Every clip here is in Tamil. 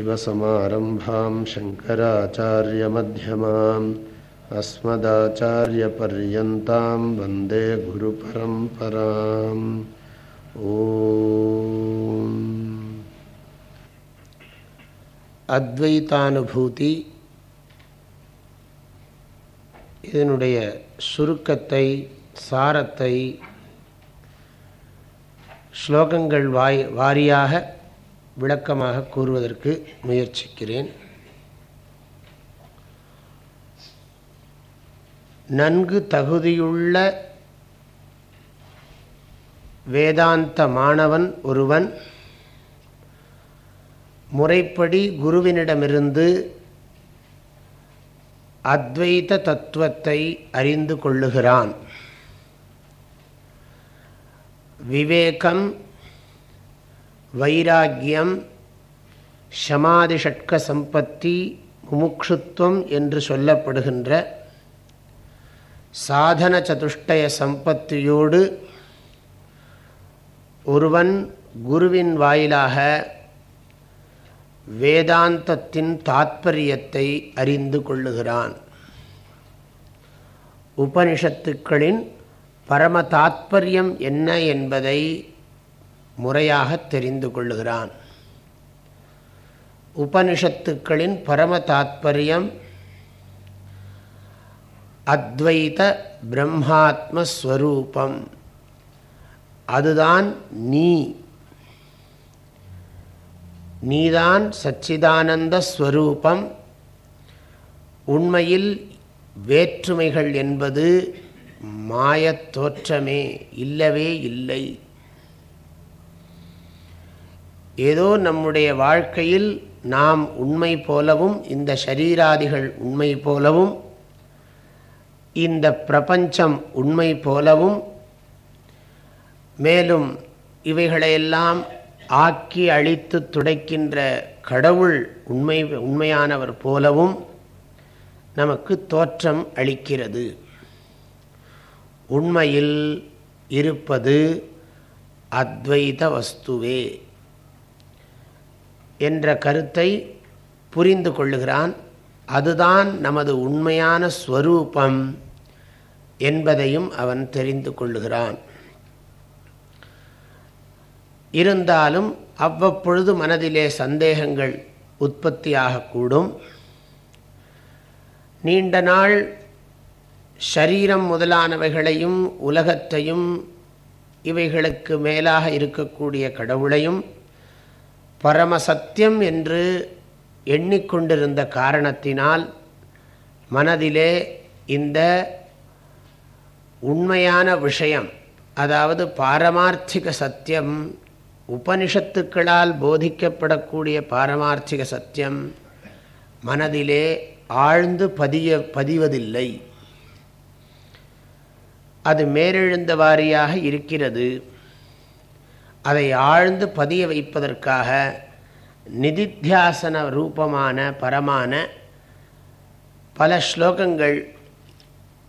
सदाशिवसमारम्भां शङ्कराचार्यमध्यमाम् अस्मदाचार्यपर्यन्तां वन्दे गुरुपरम्पराम् ओ அத்வைத்தானுபூதி இதனுடைய சுருக்கத்தை சாரத்தை ஸ்லோகங்கள் வாய் வாரியாக விளக்கமாக கூறுவதற்கு முயற்சிக்கிறேன். நன்கு தகுதியுள்ள வேதாந்த மாணவன் ஒருவன் முறைப்படி குருவினிடமிருந்து அத்வைத தத்துவத்தை அறிந்து கொள்ளுகிறான். விவேகம் வைராக்கியம் ஷமாதிஷட்க சம்பத்தி முமுக்ஷுத்வம் என்று சொல்லப்படுகின்ற சாதன சதுஷ்டய சம்பத்தியோடு ஒருவன் குருவின் வாயிலாக வேதாந்தத்தின் தாத்பரியத்தை அறிந்து கொள்ளுகிறான். உபனிஷத்துக்களின் பரம தாத்பரியம் என்ன என்பதை முறையாக தெரிந்து கொள்ளுகிறான். உபனிஷத்துக்களின் பரம தாத்பரியம் அத்வைத பிரம்மாத்மஸ்வரூபம். அதுதான் நீ. நீதான் சச்சிதானந்த ஸ்வரூபம். உண்மையில் வேற்றுமைகள் என்பது மாயத் தோற்றமே இல்லவே இல்லை. ஏதோ நம்முடைய வாழ்க்கையில் நாம் உண்மை போலவும் இந்த ஷரீராதிகள் உண்மை போலவும் இந்த பிரபஞ்சம் உண்மை போலவும் மேலும் இவைகளையெல்லாம் ஆக்கி அழித்து துடைக்கின்ற கடவுள் உண்மை உண்மையானவர் போலவும் நமக்கு தோற்றம் அளிக்கிறது. உண்மையில் இருப்பது அத்வைத வஸ்துவே. என்ற கருத்தை புரிந்து கொள்ளுகிறான். அதுதான் நமது உண்மையான ஸ்வரூபம் என்பதையும் அவன் தெரிந்து கொள்ளுகிறான். இருந்தாலும் அவ்வப்பொழுது மனதிலே சந்தேகங்கள் உற்பத்தியாகக்கூடும் நீண்ட நாள் ஷரீரம் முதலானவைகளையும் உலகத்தையும் இவைகளுக்கு மேலாக இருக்கக்கூடிய கடவுளையும் பரமசத்தியம் என்று எண்ணிக்கொண்டிருந்த காரணத்தினால் மனதிலே இந்த உண்மையான விஷயம் அதாவது பாரமார்த்திக சத்தியம் உபனிஷத்துக்களால் போதிக்கப்படக்கூடிய பாரமார்த்திக சத்தியம் மனதிலே ஆழ்ந்து பதிய பதிவதில்லை. அது மேலெழுந்த வாரியாக இருக்கிறது. அதை ஆழ்ந்து பதிய வைப்பதற்காக நிதித்தியாசன ரூபமான பரமான பல ஸ்லோகங்கள்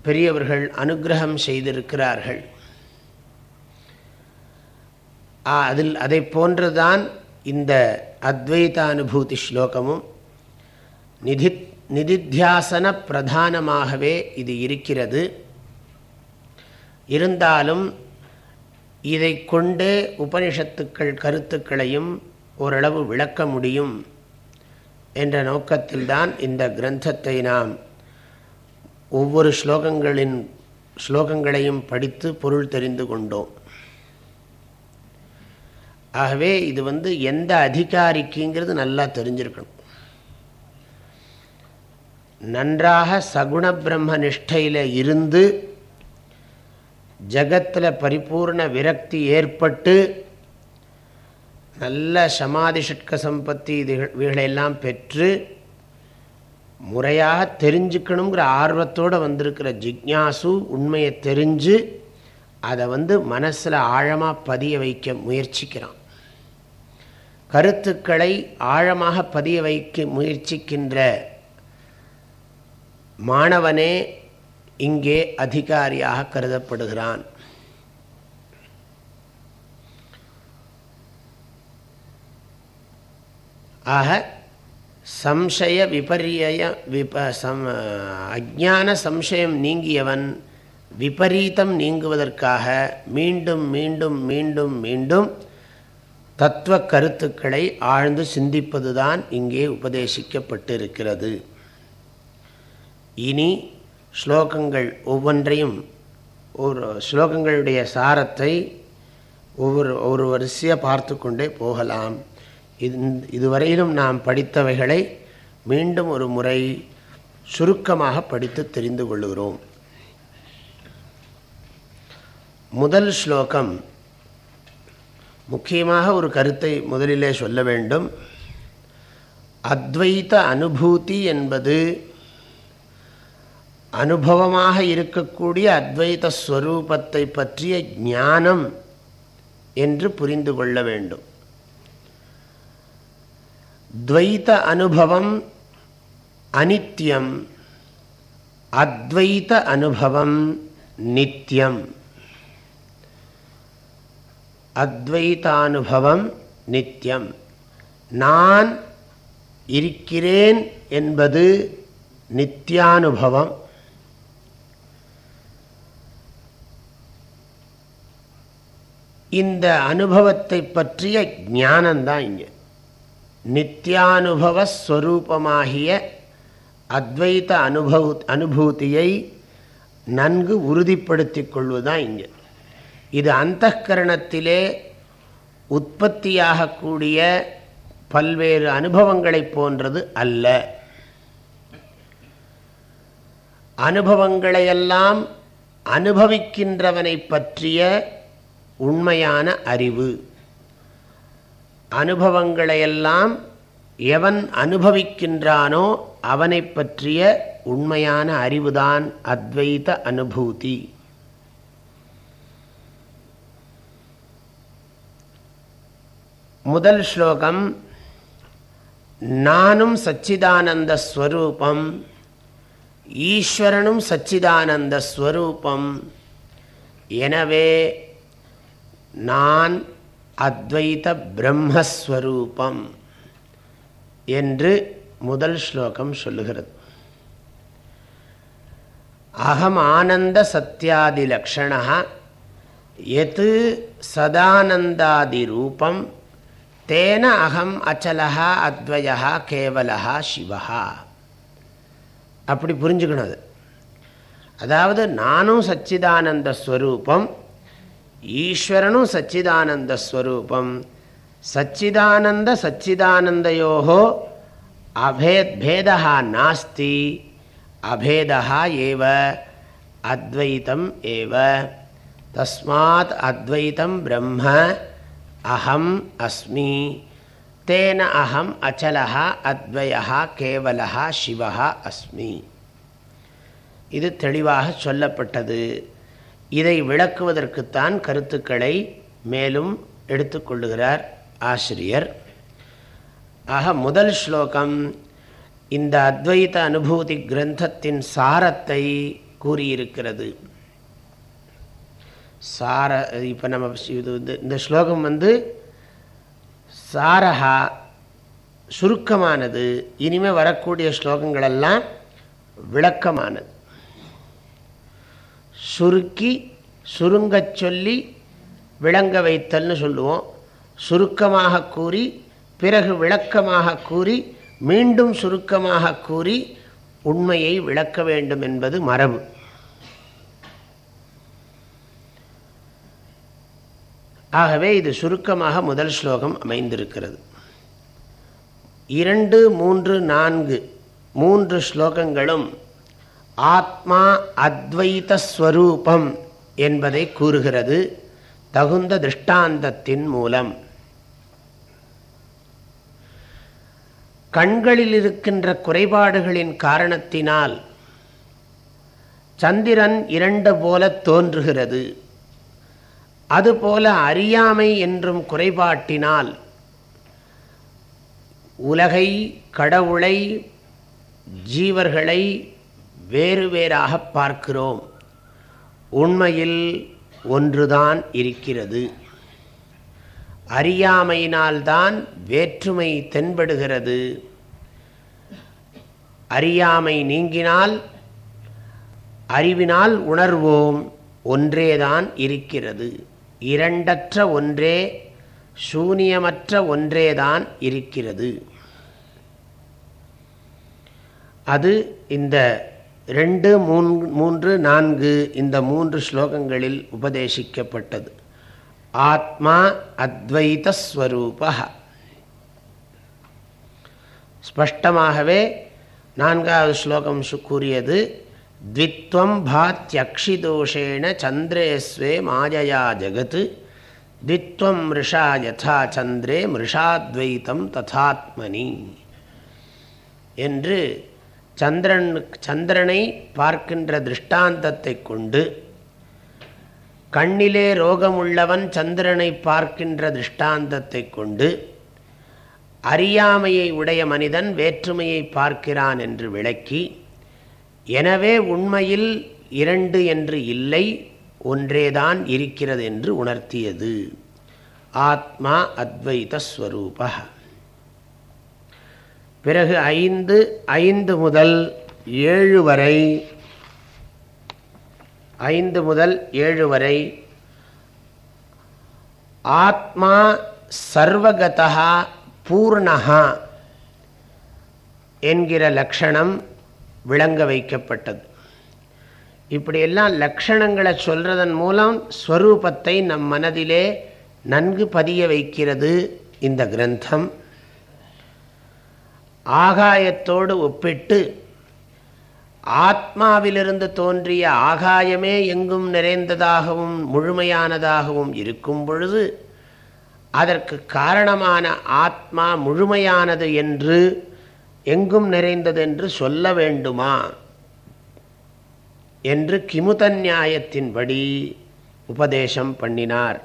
பெரியவர்கள் அனுகிரகம் செய்திருக்கிறார்கள். அதில் அதை போன்றுதான் இந்த அத்வைதானுபூதி ஸ்லோகமும் நிதி நிதித்தியாசன பிரதானமாகவே இது இருக்கிறது. இருந்தாலும் இதை கொண்டு உபனிஷத்துக்கள் கருத்துக்களையும் ஓரளவு விளக்க முடியும் என்ற நோக்கத்தில்தான் இந்த கிரந்தத்தை நாம் ஒவ்வொரு ஸ்லோகங்களின் ஸ்லோகங்களையும் படித்து பொருள் தெரிந்து கொண்டோம். ஆகவே இது வந்து எந்த அதிகாரிக்குங்கிறது நல்லா தெரிஞ்சிருக்கணும். நன்றாக சகுண பிரம்ம நிஷ்டையில் இருந்து ஜகத்தில் பரிபூர்ண விரக்தி ஏற்பட்டு நல்ல சமாதி ஷட்க சம்பத்தி இதுகளையெல்லாம் பெற்று முறையாக தெரிஞ்சுக்கணுங்கிற ஆர்வத்தோடு வந்திருக்கிற ஜிக்யாசு உண்மையை தெரிஞ்சு அதை வந்து மனசில் ஆழமாக பதிய வைக்க முயற்சிக்கிறான். கருத்துக்களை ஆழமாக பதிய வைக்க முயற்சிக்கின்ற மாணவனே இங்கே அதிகாரியாக கருதப்படுகிறான். ஆக சம்சய விபரிய விப சம் அஜான சம்சயம் நீங்கியவன் விபரீதம் நீங்குவதற்காக மீண்டும் மீண்டும் மீண்டும் மீண்டும் தத்துவ கருத்துக்களை ஆழ்ந்து சிந்திப்பதுதான் இங்கே உபதேசிக்கப்பட்டிருக்கிறது. இனி ஸ்லோகங்கள் ஒவ்வொன்றையும் ஒரு ஸ்லோகங்களுடைய சாரத்தை ஒவ்வொரு ஒரு வரிசையாக பார்த்து கொண்டே போகலாம். இது இதுவரையிலும் நாம் படித்தவைகளை மீண்டும் ஒரு முறை சுருக்கமாக படித்து தெரிந்து கொள்கிறோம். முதல் ஸ்லோகம். முக்கியமாக ஒரு கருத்தை முதலிலே சொல்ல வேண்டும். அத்வைத்த அனுபூதி என்பது அனுபவமாக இருக்கக்கூடிய அத்வைத ஸ்வரூபத்தை பற்றிய ஞானம் என்று புரிந்து கொள்ள வேண்டும். துவைத்த அனுபவம் அனித்யம் அத்வைத அனுபவம் நித்தியம் அத்வைதானுபவம் நித்தியம் நான் இருக்கிறேன் என்பது நித்தியானுபவம் இந்த அனுபவத்தை பற்றிய ஞானந்தான் இங்கே. நித்தியானுபவஸ்வரூபமாகிய அத்வைத அனுபவ அனுபூதியை நன்கு உறுதிப்படுத்தி கொள்வதுதான் இங்கே. இது அந்த கரணத்திலே உற்பத்தியாகக்கூடிய பல்வேறு அனுபவங்களை போன்றது அல்ல. அனுபவங்களையெல்லாம் அனுபவிக்கின்றவனை பற்றிய உண்மையான அறிவு. அனுபவங்களையெல்லாம் எவன் அனுபவிக்கின்றானோ அவனை பற்றிய உண்மையான அறிவுதான் அத்வைத அனுபூதி. முதல் ஸ்லோகம் நானும் சச்சிதானந்த ஸ்வரூபம் ஈஸ்வரனும் சச்சிதானந்த ஸ்வரூபம் எனவே நான் அத்வைத பிரம்மஸ்வரூபம் என்று முதல் ஸ்லோகம் சொல்லுகிறது. அகம் ஆனந்த சத்தியாதி லக்ஷணா எது சதானந்தாதி ரூபம் தேன அகம் அச்சலா அத்வயா கேவலா சிவா அப்படி புரிஞ்சுக்கணும் அது. அதாவது நானும் சச்சிதானந்த ஸ்வரூபம் ஈஸ்வரனும் சச்சிதானந்த ஸ்வரூபம். சச்சிதானந்த சச்சிதானந்தயோ அபேத் பேதா நாஸ்தி அபேதா ஏவ அத்வைத்தம் ஏவ. தஸ்மாத் அத்வைத்தம் பிரம்ம அகம் அஸ்மி. தேன அகம் அச்சலா அத்வயா கேவலா சிவா அஸ்மி. இது தெளிவாக சொல்லப்பட்டது. இதை விளக்குவதற்குத்தான் கருத்துக்களை மேலும் எடுத்துக்கொள்ளுகிறார் ஆசிரியர். ஆக முதல் ஸ்லோகம் இந்த அத்வைத அனுபூதி கிரந்தத்தின் சாரத்தை கூறியிருக்கிறது. சார இப்போ நம்ம இது இந்த ஸ்லோகம் வந்து சாரஹா சுருக்கமானது இனிமேல் வரக்கூடிய ஸ்லோகங்களெல்லாம் விளக்கமானது. சுருக்கி சுருங்கச் சொல்லி விளங்க வைத்தல்னு சொல்லுவோம். சுருக்கமாக கூறி பிறகு விளக்கமாக கூறி மீண்டும் சுருக்கமாக கூறி உண்மையை விளக்க வேண்டும் என்பது மரபு. ஆகவே இது சுருக்கமாக முதல் ஸ்லோகம் அமைந்திருக்கிறது. இரண்டு மூன்று நான்கு மூன்று ஸ்லோகங்களும் ஆத்மா அத்வைதஸ்வரூபம் என்பதை கூறுகிறது தகுந்த திருஷ்டாந்தத்தின் மூலம். கண்களில் இருக்கின்ற குறைபாடுகளின் காரணத்தினால் சந்திரன் இரண்டு போல தோன்றுகிறது. அதுபோல அறியாமை என்றும் குறைபாட்டினால் உலகை கடவுளை ஜீவர்களை வேறு வேறாக பார்க்கிறோம். உண்மையில் ஒன்றுதான் இருக்கிறது. அறியாமையினால்தான் வேற்றுமை தென்படுகிறது. அறியாமை நீங்கினால் அறிவினால் உணர்வோம் ஒன்றேதான் இருக்கிறது. இரண்டற்ற ஒன்றே சூனியமற்ற ஒன்றேதான் இருக்கிறது. அது இந்த ரெண்டு மூன் மூன்று நான்கு இந்த மூன்று ஸ்லோகங்களில் உபதேசிக்கப்பட்டது. ஆத்மா அத்வைதஸ்வரூப. ஸ்பஷ்டமாகவே நான்காவது ஸ்லோகம் கூறியது த்வித்வம் பாத்தியக்ஷிதோஷேண சந்திரேஸ்வே மாயையா ஜகத். த்வித்வம் மிருஷா யதா சந்திரே மிருஷாத்வைத்தம் ததாத்மனி என்று சந்திரன் சந்திரனை பார்க்கின்ற திருஷ்டாந்தத்தை கொண்டு கண்ணிலே ரோகமுள்ளவன் சந்திரனை பார்க்கின்ற திருஷ்டாந்தத்தை கொண்டு அறியாமையை உடைய மனிதன் வேற்றுமையை பார்க்கிறான் என்று விளக்கி எனவே உண்மையில் இரண்டு என்று இல்லை ஒன்றேதான் இருக்கிறது என்று உணர்த்தியது. ஆத்மா அத்வைதஸ்வரூபா பிறகு ஐந்து ஐந்து முதல் ஏழு வரை ஐந்து முதல் ஏழு வரை ஆத்மா சர்வகதா பூர்ணகா என்கிற லக்ஷணம் விளங்க வைக்கப்பட்டது. இப்படியெல்லாம் லக்ஷணங்களை சொல்றதன் மூலம் ஸ்வரூபத்தை நம் மனதிலே நன்கு பதிய வைக்கிறது இந்த கிரந்தம். ஆகாயத்தோடு ஒப்பிட்டு ஆத்மாவிலிருந்து தோன்றிய ஆகாயமே எங்கும் நிறைந்ததாகவும் முழுமையானதாகவும் இருக்கும் பொழுது அதற்கு காரணமான ஆத்மா முழுமையானது என்று எங்கும் நிறைந்தது என்று சொல்ல வேண்டுமா? என்று கிமுத நியாயத்தின்படி உபதேசம் பண்ணினார்.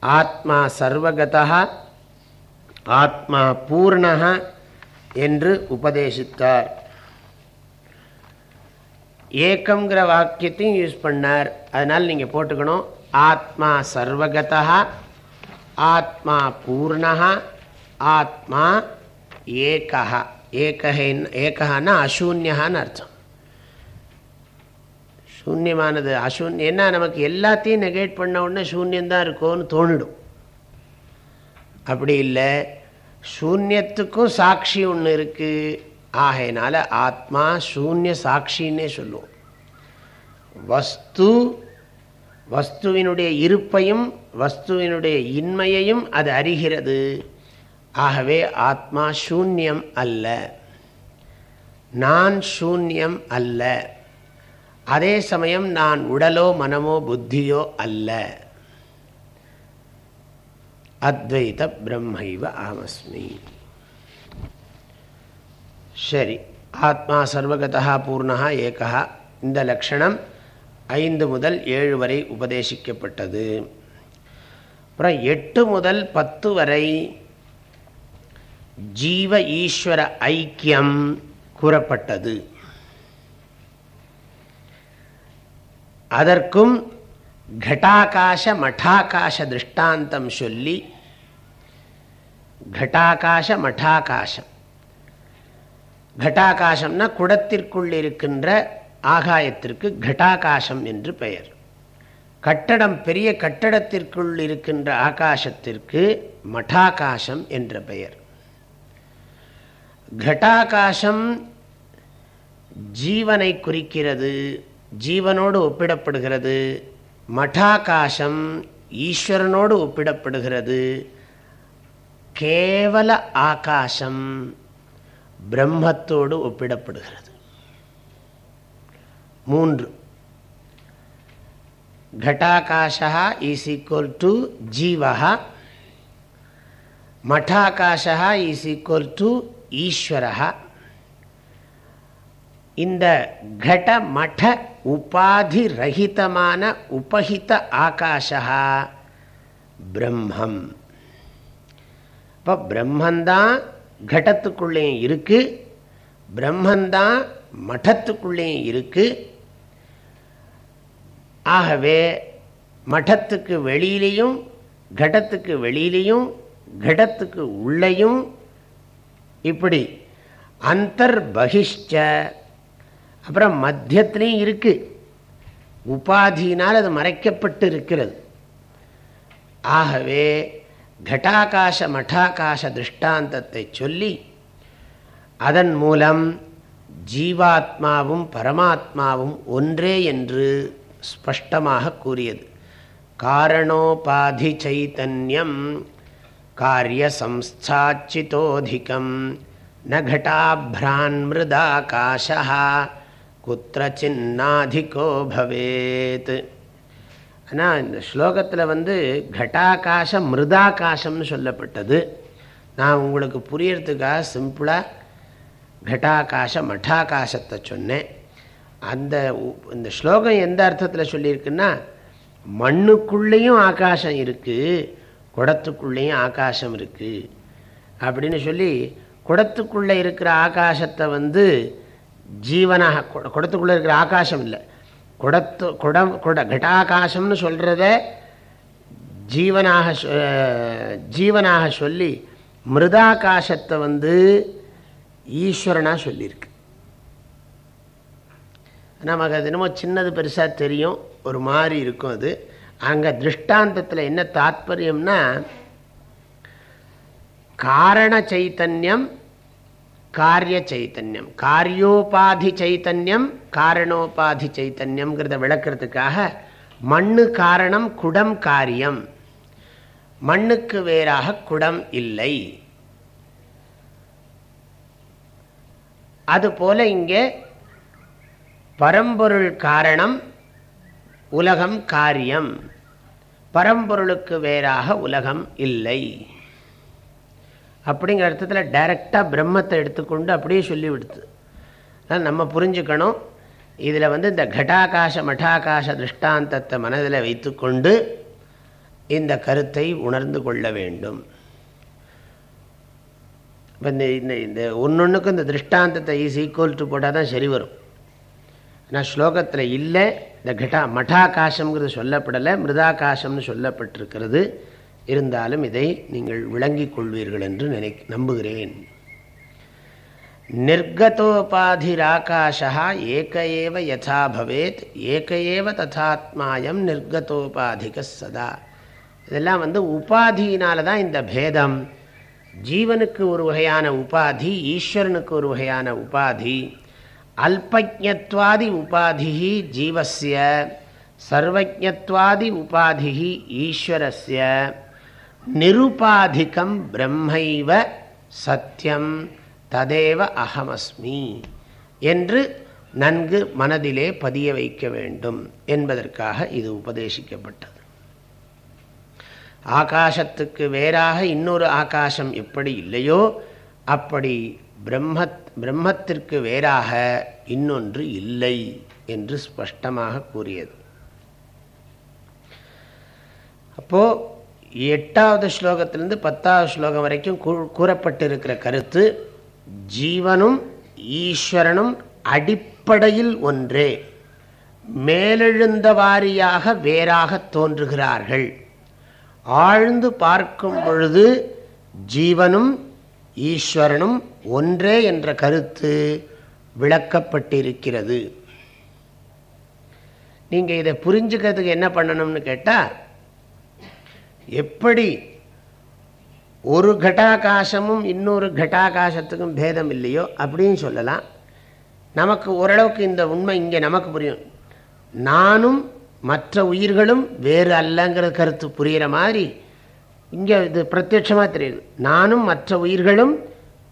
ஆத்மா சர்வகதா ஆத்மா பூர்ணகா என்று உபதேசித்தார். ஏக்கங்கிற வாக்கியத்தையும் யூஸ் பண்ணார். அதனால் நீங்கள் போட்டுக்கணும். ஆத்மா சர்வகதா ஆத்மா பூர்ணா ஆத்மா ஏகா ஏகஹன் ஏகன்னா அசூன்யகான்னு அர்த்தம். சூன்யமானது அசூன்யம் என்ன நமக்கு எல்லாத்தையும் நெகேட் பண்ண உடனே சூன்யந்தான் இருக்கோன்னு தோணிடும். அப்படி இல்லை. சூன்யத்துக்கும் சாட்சி ஒன்று இருக்குது ஆகையினால ஆத்மா சூன்ய சாட்சின்னே சொல்லுவோம். வஸ்து வஸ்துவினுடைய இருப்பையும் வஸ்துவினுடைய இன்மையையும் அது அறிகிறது. ஆகவே ஆத்மா சூன்யம் அல்ல. நான் சூன்யம் அல்ல. அதே சமயம் நான் உடலோ மனமோ புத்தியோ அல்ல. அத்வைத பிரம்மைவ ஆமஸ்மி சரி ஆத்மா சர்வகதா பூர்ணா ஏகா. இந்த லக்ஷணம் ஐந்து முதல் ஏழு வரை உபதேசிக்கப்பட்டது. அப்புறம் எட்டு முதல் பத்து வரை ஜீவ ஈஸ்வர ஐக்கியம் கூறப்பட்டது. அதற்கும் கட்டாகாச மடாகாச திருஷ்டாந்தம் சொல்லி கட்டாகாச மடாகாசம் கட்டாகாசம்னா குடத்திற்குள் இருக்கின்ற ஆகாயத்திற்கு கட்டாகாசம் என்று பெயர் கட்டடம் பெரிய கட்டடத்திற்குள் இருக்கின்ற ஆகாசத்திற்கு மடாகாசம் என்ற பெயர் கட்டாகாசம் ஜீவனை குறிக்கிறது ஜீவனோடு ஒப்பிடப்படுகிறது மட்டாகாசம் ஈஸ்வரனோடு ஒப்பிடப்படுகிறது கேவல ஆகாசம் பிரம்மத்தோடு ஒப்பிடப்படுகிறது மூன்று घटाकाशः ईस् ईक्वल् टु जीवः मठाकाशः ईस् ईक्वल् टु ईश्वरः இந்த கட மட உபாதி ரஹிதமான உபஹித ஆகாஷா பிரம்மம். இப்போ பிரம்மந்தான் கடத்துக்குள்ளேயும் இருக்கு. பிரம்மந்தான் மட்டத்துக்குள்ளேயும் இருக்கு. ஆகவே மட்டத்துக்கு வெளியிலையும் கடத்துக்கு வெளியிலையும் கடத்துக்கு உள்ளேயும் இப்படி அந்தர் பகிஷ்ட அப்புறம் மத்தியத்துலேயும் இருக்குது உபாதியினால் அது மறைக்கப்பட்டு இருக்கிறது ஆகவே கட்டாகாச மட்டாகாச திருஷ்டாந்தத்தை சொல்லி அதன் மூலம் ஜீவாத்மாவும் பரமாத்மாவும் ஒன்றே என்று ஸ்பஷ்டமாக கூறியது. காரணோபாதி சைத்தன்யம் காரியசம்ஸ்தாச்சிதோதிகம் ந மிருதாகாஷா குத்திரச்சின்னாதிகோ பவேத். ஆனால் இந்த ஸ்லோகத்தில் வந்து கட்டாகாசம் மிருதாகாசம்னு சொல்லப்பட்டது. நான் உங்களுக்கு புரியறதுக்காக சிம்பிளாக கட்டாகாசம் மட்டாகாசத்தை சொன்னேன். அந்த இந்த ஸ்லோகம் எந்த அர்த்தத்தில் சொல்லியிருக்குன்னா மண்ணுக்குள்ளேயும் ஆகாசம் இருக்குது குடத்துக்குள்ளேயும் ஆகாசம் இருக்குது அப்படின்னு சொல்லி குடத்துக்குள்ளே இருக்கிற ஆகாசத்தை வந்து ஜீவனாக குடத்துக்குள்ளே இருக்கிற ஆகாசம் இல்லை. குடத்து குடம் குட கட்டாகாசம்னு சொல்கிறத ஜீவனாக ஜீவனாக சொல்லி மிருதாகாசத்தை வந்து ஈஸ்வரனாக சொல்லியிருக்கு. நமக்கு அது என்னமோ சின்னது பெருசாக தெரியும். ஒரு மாதிரி இருக்கும் அது. அங்கே திருஷ்டாந்தத்தில் என்ன தாத்பரியம்னா காரண சைத்தன்யம் காரிய சைத்தன்யம் காரியோபாதி சைத்தன்யம் காரணோபாதி சைத்தன்யம்ங்கிறத விளக்கிறதுக்காக மண்ணு காரணம் குடம் காரியம். மண்ணுக்கு வேறாக குடம் இல்லை. அதுபோல இங்கே பரம்பொருள் காரணம் உலகம் காரியம். பரம்பொருளுக்கு வேறாக உலகம் இல்லை. அப்படிங்கிற அர்த்தத்தில் டைரெக்டாக பிரம்மத்தை எடுத்துக்கொண்டு அப்படியே சொல்லிவிடுது நம்ம புரிஞ்சுக்கணும். இதில் வந்து இந்த கட்டாகாச மட்டாகாச திருஷ்டாந்தத்தை மனதில் வைத்துக்கொண்டு இந்த கருத்தை உணர்ந்து கொள்ள வேண்டும். இப்போ இந்த இந்த இந்த ஒன்றொன்றுக்கும் இந்த திருஷ்டாந்தத்தை ஈஸ் ஈக்குவல் டு போட்டால் தான் சரி வரும். ஆனால் ஸ்லோகத்தில் இல்லை இந்த கட்டா மட்டாகாசம்ங்கிறது சொல்லப்படலை மிருதாகாசம்னு சொல்லப்பட்டிருக்கிறது. இருந்தாலும் இதை நீங்கள் விளங்கிக் கொள்வீர்கள் என்று நினை நம்புகிறேன். நிர்கதோபாதிராகாஷா ஏக ஏவ யதா பவேத் ஏக ஏவ ததாத்மாயம் நிர்கதோபாதிக சதா. இதெல்லாம் வந்து உபாதியினால தான் இந்த பேதம். ஜீவனுக்கு ஒரு வகையான உபாதி ஈஸ்வரனுக்கு ஒரு வகையான உபாதி. அல்பஜத்வாதி உபாதி ஜீவசிய சர்வஜத்வாதி உபாதி ஈஸ்வரஸ்ய. நிருபாதிக்கம் பிரம்மைவ சத்தியம் ததேவ அகமஸ்மி என்று நன்கு மனதிலே பதிய வைக்க வேண்டும் என்பதற்காக இது உபதேசிக்கப்பட்டது. ஆகாசத்துக்கு வேறாக இன்னொரு ஆகாசம் எப்படி இல்லையோ அப்படி பிரம்மத் பிரம்மத்திற்கு வேறாக இன்னொன்று இல்லை என்று ஸ்பஷ்டமாக கூறியது. அப்போது எட்டாவது ஸ்லோகத்திலிருந்து பத்தாவது ஸ்லோகம் வரைக்கும் கூறப்பட்டிருக்கிற கருத்து ஜீவனும் ஈஸ்வரனும் அடிப்படையில் ஒன்றே. மேலெழுந்த வாரியாக வேறாக தோன்றுகிறார்கள். ஆழ்ந்து பார்க்கும் பொழுது ஜீவனும் ஈஸ்வரனும் ஒன்றே என்ற கருத்து விளக்கப்பட்டிருக்கிறது. நீங்கள் இதை புரிஞ்சுக்கிறதுக்கு என்ன பண்ணணும்னு கேட்டால் எப்படி? ஒரு கட்டாகாசமும் இன்னொரு கட்டாகாசத்துக்கும் பேதம் இல்லையோ அப்படின்னு சொல்லலாம். நமக்கு ஓரளவுக்கு இந்த உண்மை இங்கே நமக்கு புரியும். நானும் மற்ற உயிர்களும் வேறு அல்லங்கிற கருத்து புரிகிற மாதிரி இங்கே இது பிரத்யட்சமாக தெரியுது. நானும் மற்ற உயிர்களும்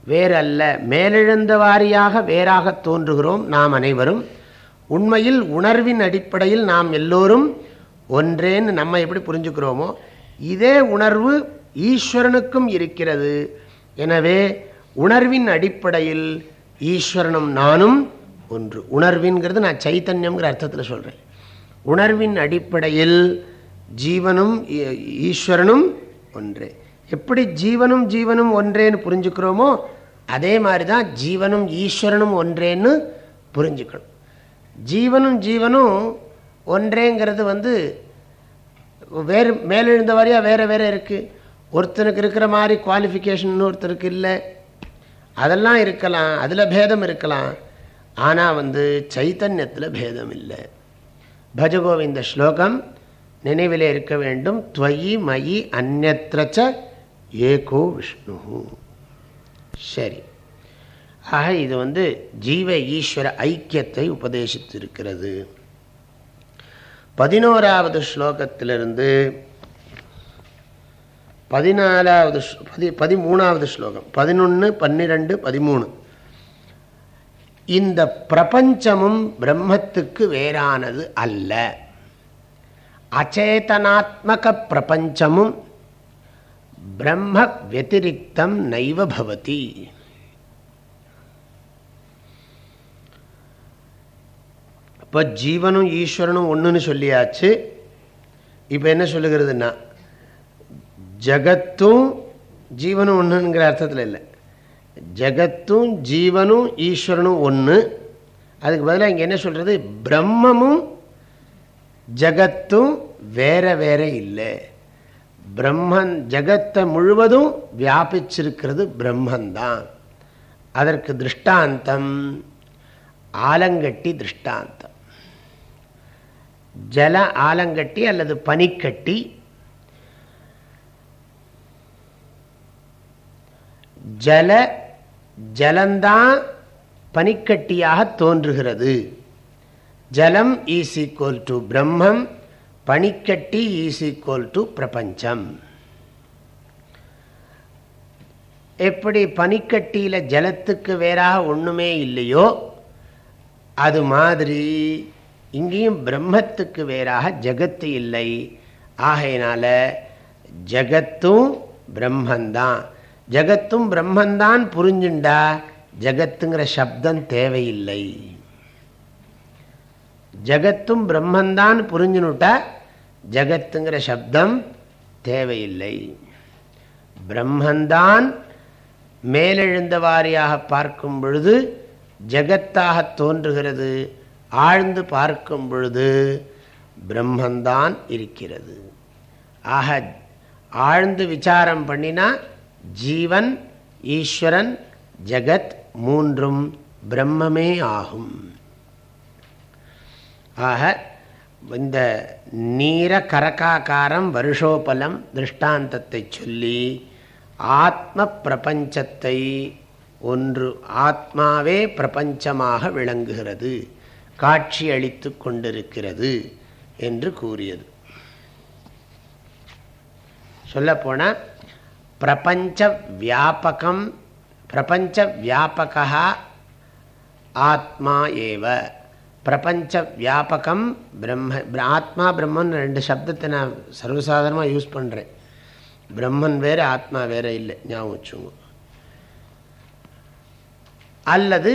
வேறு அல்ல. மேலெழுந்த வாரியாக வேறாக தோன்றுகிறோம் நாம் அனைவரும். உண்மையில் உணர்வின் அடிப்படையில் நாம் எல்லோரும் ஒன்றேன்னு நம்ம எப்படி புரிஞ்சுக்கிறோமோ இதே உணர்வு ஈஸ்வரனுக்கும் இருக்கிறது. எனவே உணர்வின் அடிப்படையில் ஈஸ்வரனும் நானும் ஒன்று. உணர்வின்கிறது நான் சைத்தன்யம்ங்கிற அர்த்தத்தில் சொல்கிறேன் உணர்வின் அடிப்படையில் ஜீவனும் ஈஸ்வரனும் ஒன்றே. எப்படி ஜீவனும் ஜீவனும் ஒன்றேன்னு புரிஞ்சுக்கிறோமோ அதே மாதிரி தான் ஜீவனும் ஈஸ்வரனும் ஒன்றேன்னு புரிஞ்சுக்கணும். ஜீவனும் ஜீவனும் ஒன்றேங்கிறது வந்து வேறு மேலெழுந்த வாரியாக வேறு வேறு இருக்குது ஒருத்தனுக்கு இருக்கிற மாதிரி குவாலிஃபிகேஷன் ஒருத்தருக்கு இல்லை. அதெல்லாம் இருக்கலாம் அதில் பேதம் இருக்கலாம். ஆனால் வந்து சைத்தன்யத்தில் பேதம் இல்லை. பஜகோவிந்த ஸ்லோகம் நினைவில் இருக்க வேண்டும். துவயி மயி அந்நத்திரச்ச ஏகோ விஷ்ணு. சரி. ஆக இது வந்து ஜீவ ஈஸ்வர ஐக்கியத்தை உபதேசித்திருக்கிறது. பதினோராவது ஸ்லோகத்திலிருந்து பதினாலாவது பதி பதிமூணாவது ஸ்லோகம். பதினொன்று பன்னிரெண்டு பதிமூணு. இந்த பிரபஞ்சமும் பிரம்மத்துக்கு வேறானது அல்ல. அச்சேதனாத்மக பிரபஞ்சமும் பிரம்ம வத்திரிக்தம் நைவ பவதி. இப்போ ஜீவனும் ஈஸ்வரனும் ஒன்றுன்னு சொல்லியாச்சு. இப்போ என்ன சொல்லுகிறதுனா ஜகத்தும் ஜீவனும் ஒன்றுங்கிற அர்த்தத்தில் இல்லை. ஜகத்தும் ஜீவனும் ஈஸ்வரனும் ஒன்று அதுக்கு பதிலாக இங்கே என்ன சொல்கிறது பிரம்மமும் ஜகத்தும் வேற வேற இல்லை. பிரம்மன் ஜகத்தை முழுவதும் வியாபிச்சிருக்கிறது பிரம்மந்தான் அதற்கு திருஷ்டாந்தம். ஆலங்கட்டி திருஷ்டாந்தம். ஜல ஆலங்கட்டி அல்லது பனிக்கட்டி ஜல ஜலந்தான் பனிக்கட்டியாக தோன்றுகிறது. ஜலம் ஈஸ் ஈக்குவல் டு பிரம்மம் பனிக்கட்டி ஈஸ் ஈக்குவல் டு பிரபஞ்சம். எப்படி பனிக்கட்டியில் ஜலத்துக்கு வேறாக ஒன்றுமே இல்லையோ அது மாதிரி இங்கேயும் பிரம்மத்துக்கு வேறாக ஜகத்து இல்லை. ஆகையினால ஜகத்தும் பிரம்மந்தான். ஜகத்தும் பிரம்மந்தான் புரிஞ்சுண்டா? ஜகத்துங்கிற சப்தம் தேவையில்லை. ஜகத்தும் பிரம்மந்தான் புரிஞ்சுனுட்டா ஜகத்துங்கிற சப்தம் தேவையில்லை. பிரம்மந்தான் மேலெழுந்த வாரியாக பார்க்கும் பொழுது ஜகத்தாக தோன்றுகிறது. ஆழ்ந்து பார்க்கும் பொழுது பிரம்மந்தான் இருக்கிறது. ஆக ஆழ்ந்து விசாரம் பண்ணினா ஜீவன் ஈஸ்வரன் ஜகத் மூன்றும் பிரம்மமே ஆகும். ஆக இந்த நீர கரகாக்காரம் வருஷோபலம் திருஷ்டாந்தத்தை சொல்லி ஆத்ம பிரபஞ்சத்தை ஒன்று ஆத்மாவே பிரபஞ்சமாக விளங்குகிறது. காட்சி அளித்து கொண்டிருக்கிறது என்று கூறியது. சொல்லப்போனால் பிரபஞ்ச வியாபகம் பிரபஞ்ச வியாபகா ஆத்மா ஏவ. பிரபஞ்ச வியாபகம் பிரம்ம ஆத்மா பிரம்மன் ரெண்டு சப்தத்தை நான் சர்வசாதாரணமாக யூஸ் பண்ணுறேன் பிரம்மன் வேறு ஆத்மா வேறு இல்லை ஞாபகம் வச்சுங்க அல்லது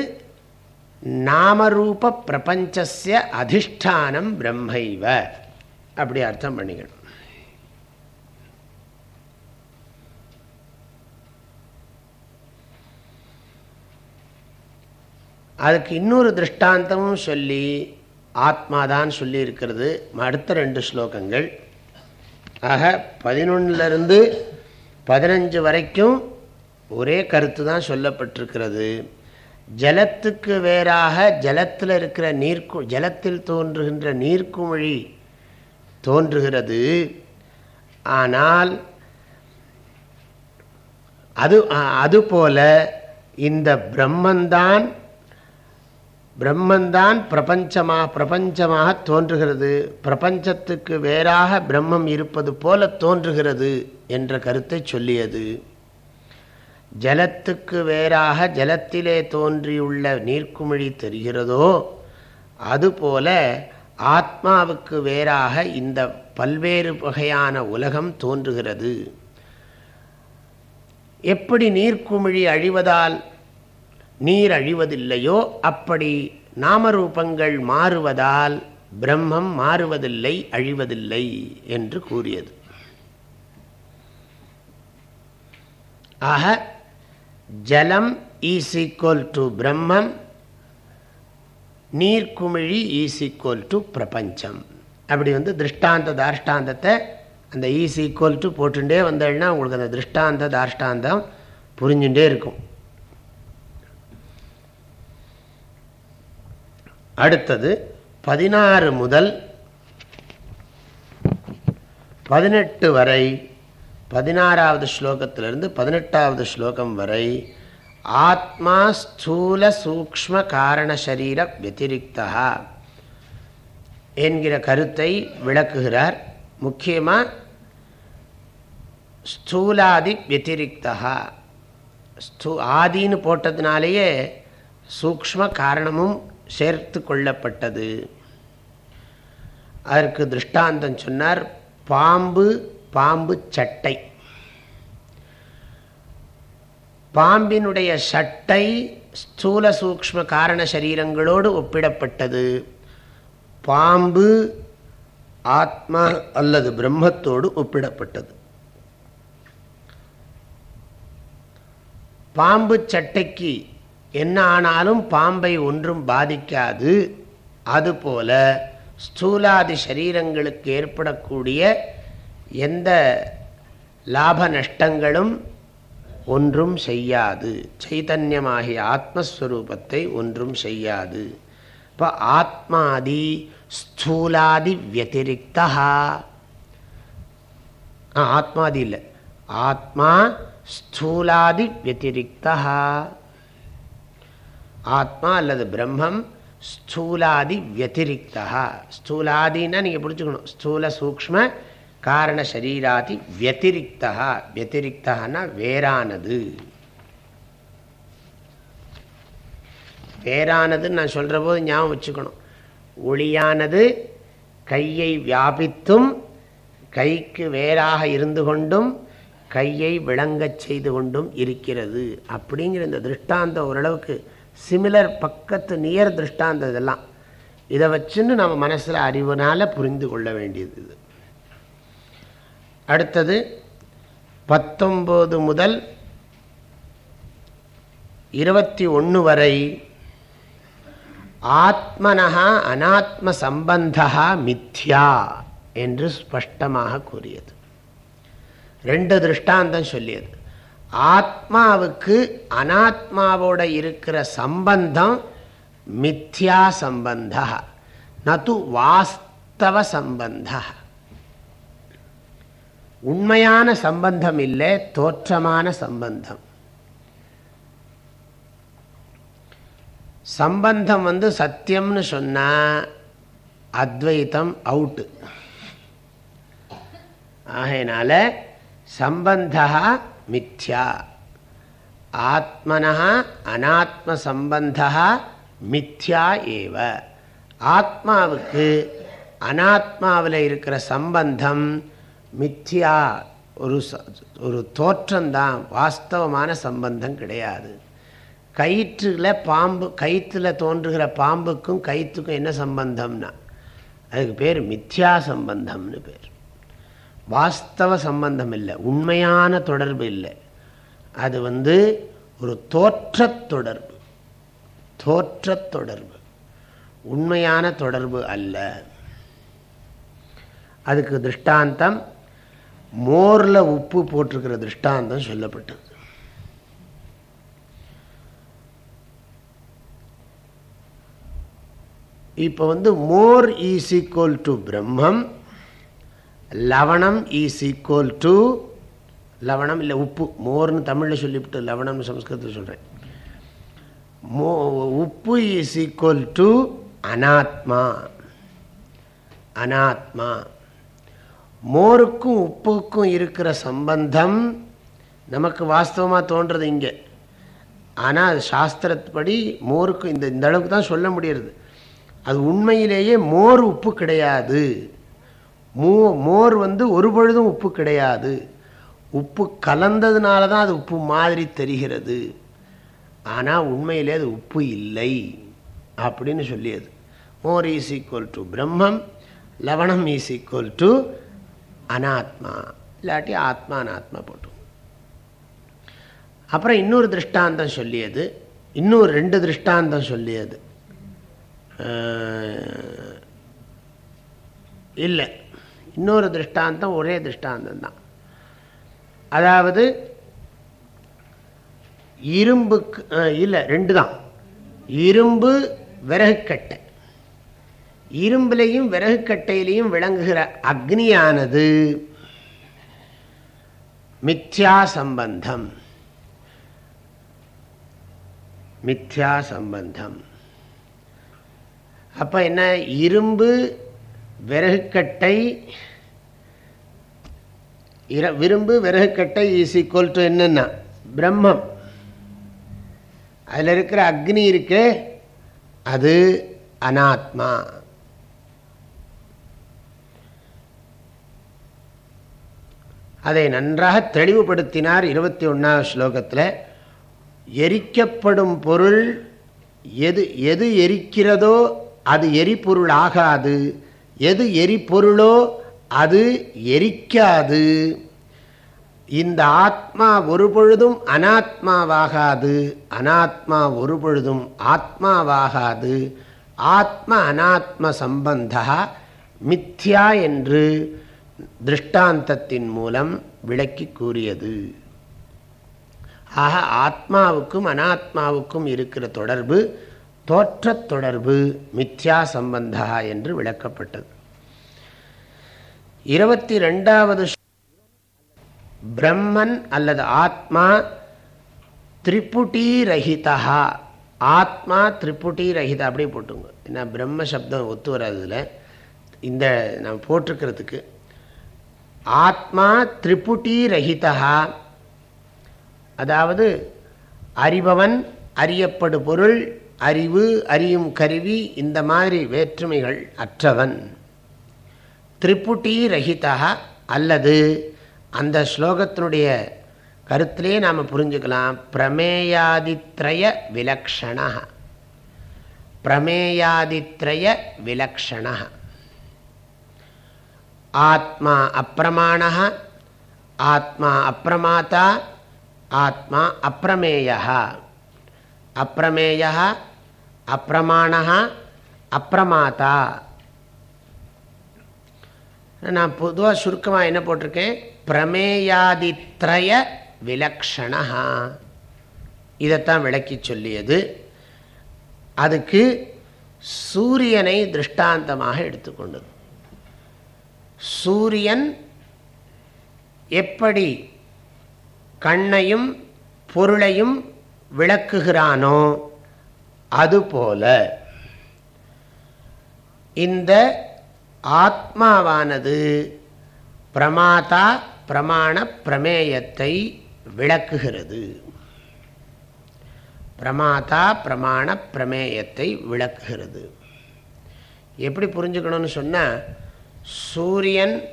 நாமரூப பிரபஞ்சஸ்ய அதிஷ்டானம் பிரம்மைவ. அப்படி அர்த்தம் பண்ணிக்கணும். அதுக்கு இன்னொரு திருஷ்டாந்தமும் சொல்லி ஆத்மாதான் சொல்லி இருக்கிறது அடுத்த ரெண்டு ஸ்லோகங்கள். ஆக பதினொன்னுலேருந்து பதினஞ்சு வரைக்கும் ஒரே கருத்து தான் சொல்லப்பட்டிருக்கிறது. ஜலத்துக்கு வேறாக ஜலத்தில் இருக்கிற நீர்க்கு ஜலத்தில் தோன்றுகின்ற நீர்க்குமிழி தோன்றுகிறது. ஆனால் அது அதுபோல இந்த பிரம்மந்தான் பிரம்மந்தான் பிரபஞ்சமாக பிரபஞ்சமாக தோன்றுகிறது. பிரபஞ்சத்துக்கு வேறாக பிரம்மம் இருப்பது போல தோன்றுகிறது என்ற கருத்தை சொல்லியது. ஜலத்துக்கு வேறாக ஜலத்திலே தோன்றியுள்ள நீர்க்குமிழி தெரிகிறதோ அதுபோல ஆத்மாவுக்கு வேறாக இந்த பல்வேறு வகையான உலகம் தோன்றுகிறது. எப்படி நீர்க்குமிழி அழிவதால் நீர் அழிவதில்லையோ அப்படி நாமரூபங்கள் மாறுவதால் பிரம்மம் மாறுவதில்லை அழிவதில்லை என்று கூறியது. ஆக ஜலம் ஈஸ் ஈக்குவல் டு பிரம்மம் நீர்க்குமிழி ஈஸ் ஈக்குவல் டு பிரபஞ்சம். அப்படி வந்து திருஷ்டாந்த தாஷ்டாந்தத்தை அந்த ஈஸ் ஈக்குவல் டு போட்டுட்டே வந்தேன்னா உங்களுக்கு அந்த திருஷ்டாந்த தாஷ்டாந்தம் புரிஞ்சுட்டே இருக்கும். அடுத்தது பதினாறு முதல் பதினெட்டு வரை பதினாறாவது ஸ்லோகத்திலிருந்து பதினெட்டாவது ஸ்லோகம் வரை ஆத்மா ஸ்தூல சூக்ம காரண சரீர வத்திரிக்தா என்கிற கருத்தை விளக்குகிறார். முக்கியமாக ஸ்தூலாதி வத்திரிகா ஸ்தூ ஆதின்னு போட்டதுனாலேயே சூக்ம காரணமும் சேர்த்து கொள்ளப்பட்டது. அதற்கு திருஷ்டாந்தம் சொன்னார். பாம்பு பாம்பு சட்டை. பாம்பினுடைய சட்டை ஸ்தூல சூக்ம காரண சரீரங்களோடு ஒப்பிடப்பட்டது. பாம்பு ஆத்மா அல்லது பிரம்மத்தோடு ஒப்பிடப்பட்டது. பாம்பு சட்டைக்கு என்ன ஆனாலும் பாம்பை ஒன்றும் பாதிக்காது. அதுபோல ஸ்தூலாதி சரீரங்களுக்கு ஏற்படக்கூடிய எந்த லாப நஷ்டங்களும் ஒன்றும் செய்யாது. சைத்தன்யமாகிய ஆத்மஸ்வரூபத்தை ஒன்றும் செய்யாது. இப்போ ஆத்மாதி ஸ்தூலாதி வத்திரிக்தா ஆத்மாதி இல்லை. ஆத்மா ஸ்தூலாதி வத்திரிக்தா ஆத்மா அல்லது பிரம்மம் ஸ்தூலாதி வத்திரிக்தா ஸ்தூலாதின்னா நீங்கள் பிடிச்சிக்கணும் ஸ்தூல சூக்ம காரண சரீராதி வத்திரிக்தா வத்திரிக்தான்னா வேறானது. வேறானதுன்னு நான் சொல்கிற போது ஞாபகம் வச்சுக்கணும். ஒளியானது கையை வியாபித்தும் கைக்கு வேறாக இருந்து கொண்டும் கையை விளங்கச் செய்து கொண்டும் இருக்கிறது. அப்படிங்கிற இந்த திருஷ்டாந்தம் ஓரளவுக்கு சிமிலர் பக்கத்து நியர் திருஷ்டாந்தம் இதெல்லாம். இதை வச்சுன்னு நம்ம மனசில் அறிவுனால் புரிந்து கொள்ள வேண்டியது இது. அடுத்தது பத்தொம்போது முதல் இருபத்தி ஒன்று வரை. ஆத்மனஹா அனாத்ம சம்பந்தா மித்யா என்று ஸ்பஷ்டமாக கூறியது. ரெண்டு திருஷ்டாந்தம் சொல்லியது. ஆத்மாவுக்கு அனாத்மாவோட இருக்கிற சம்பந்தம் மித்யா சம்பந்த நது வாஸ்தவ சம்பந்தா உண்மையான சம்பந்தம் இல்லை தோற்றமான சம்பந்தம். சம்பந்தம் வந்து சத்தியம்னு சொன்னால் அத்வைத்தம் அவுட்டு ஆகையினால சம்பந்தா மித்யா. ஆத்மனா அனாத்ம சம்பந்தா மித்யா ஏவ. ஆத்மாவுக்கு அனாத்மாவில் இருக்கிற சம்பந்தம் மித்யா ஒரு ஒரு தோற்றம்தான் வாஸ்தவமான சம்பந்தம் கிடையாது. கயிற்றில் பாம்பு கயிற்றில் தோன்றுகிற பாம்புக்கும் கயிற்றுக்கும் என்ன சம்பந்தம்னா அதுக்கு பேர் மித்யா சம்பந்தம்னு பேர். வாஸ்தவ சம்பந்தம் இல்லை உண்மையான தொடர்பு இல்லை. அது வந்து ஒரு தோற்றத் தொடர்பு. தோற்றத் தொடர்பு. உண்மையான தொடர்பு அல்ல. அதுக்கு திருஷ்டாந்தம் மோரில் உப்பு போட்டிருக்கிற திருஷ்டாந்தம் சொல்லப்பட்டது. இப்போ வந்து மோர் ஈஸ் ஈக்குவல் டு பிரம்மம் லவணம் ஈஸ் ஈக்குவல் டு லவணம் இல்லை உப்பு. மோர்னு தமிழில் சொல்லிவிட்டு லவணம்னு சம்ஸ்கிருதத்தில் சொல்கிறேன் மோ உப்பு இஸ் ஈக்குவல் டு அனாத்மா. அனாத்மா. மோருக்கும் உப்புக்கும் இருக்கிற சம்பந்தம் நமக்கு வாஸ்தவமாக தோன்றது இங்கே. ஆனால் சாஸ்திரப்படி மோருக்கு இந்த இந்த அளவுக்கு தான் சொல்ல முடியறது. அது உண்மையிலேயே மோர் உப்பு கிடையாது. மோ மோர் வந்து ஒரு பொழுதும் உப்பு கிடையாது. உப்பு கலந்ததுனால தான் அது உப்பு மாதிரி தெரிகிறது. ஆனால் உண்மையிலே அது உப்பு இல்லை அப்படின்னு சொல்லியது. மோர் ஈஸ் ஈக்குவல் டு பிரம்மம் லவணம் ஈஸ் ஈக்குவல் டு அனாத்மா இல்லாட்டி ஆத்மா அனாத்மா போட்டு. அப்புறம் இன்னொரு திருஷ்டாந்தம் சொல்லியது இன்னொரு ரெண்டு திருஷ்டாந்தம் சொல்லியது. இல்லை இன்னொரு திருஷ்டாந்தம் ஒரே திருஷ்டாந்தம் தான் அதாவது இரும்புக்கு இல்லை ரெண்டு தான் இரும்பு விறகுக்கட்டை இரும்புலையும் விறகுக்கட்டையிலையும் விளங்குகிற அக்னியானது மித்யா சம்பந்தம். மித்யா சம்பந்தம். அப்போ என்ன? இரும்பு விறகுக்கட்டை இர விரும்பு விறகுக்கட்டை இஸ் ஈக்குவல் டு என்னென்னா? பிரம்மம். அதில் இருக்கிற அக்னி இருக்கே அது அனாத்மா. அதை நன்றாக தெளிவுபடுத்தினார் இருபத்தி ஒன்றாவது ஸ்லோகத்தில். எரிக்கப்படும் பொருள் எது எது எரிக்கிறதோ அது எரிபொருள் ஆகாது. எது எரிபொருளோ அது எரிக்காது. இந்த ஆத்மா ஒரு பொழுதும் அனாத்மாவாகாது. அனாத்மா ஒரு பொழுதும் ஆத்மாவாகாது. ஆத்ம அனாத்ம சம்பந்தா மித்யா என்று திருஷ்டாந்தத்தின் மூலம் விளக்கி கூறியது. ஆக ஆத்மாவுக்கும் அனாத்மாவுக்கும் இருக்கிற தொடர்பு தோற்றத் தொடர்பு மித்யா சம்பந்தா என்று விளக்கப்பட்டது. இருபத்தி ரெண்டாவது பிரம்மன் அல்லது ஆத்மா திரிபுட்டி ரஹிதா ஆத்மா திரிபுட்டி ரஹிதா அப்படியே போட்டுங்க ஏன்னா பிரம்ம சப்தம் ஒத்து வராதுல இந்த நம்ம போட்டிருக்கிறதுக்கு ஆத்மா திரிபுட்டி ரஹிதா அதாவது அறிபவன் அறியப்படு பொருள் அறிவு அறியும் கருவி இந்த மாதிரி வேற்றுமைகள் அற்றவன். திரிபுட்டி ரஹிதா அல்லது அந்த ஸ்லோகத்தினுடைய கருத்திலே நாம் புரிஞ்சுக்கலாம். பிரமேயாதித்ரய விலக்ஷணா பிரமேயாதித்ரய விலக்ஷணா ஆத்மா அப்பிரமாண ஆத்மா அப்பிரமாத்தா ஆத்மா அப்பிரமேய அப்பிரமேய அப்பிரமாண அப்பிரமாத்தா நான் பொதுவாக சுருக்கமாக என்ன போட்டிருக்கேன்? பிரமேயாதித்ரய விலக்ஷணா இதைத்தான் விளக்கி சொல்லியது. அதுக்கு சூரியனை திருஷ்டாந்தமாக எடுத்துக்கொண்டது. சூரியன் எப்படி கண்ணையும் பொருளையும் விளக்குகிறானோ அதுபோல இந்த ஆத்மாவானது பிரமாதா பிரமாண பிரமேயத்தை விளக்குகிறது. பிரமாதா பிரமாண பிரமேயத்தை விளக்குகிறது. எப்படி புரிஞ்சுக்கணும்னு சொன்னால் சூரியன்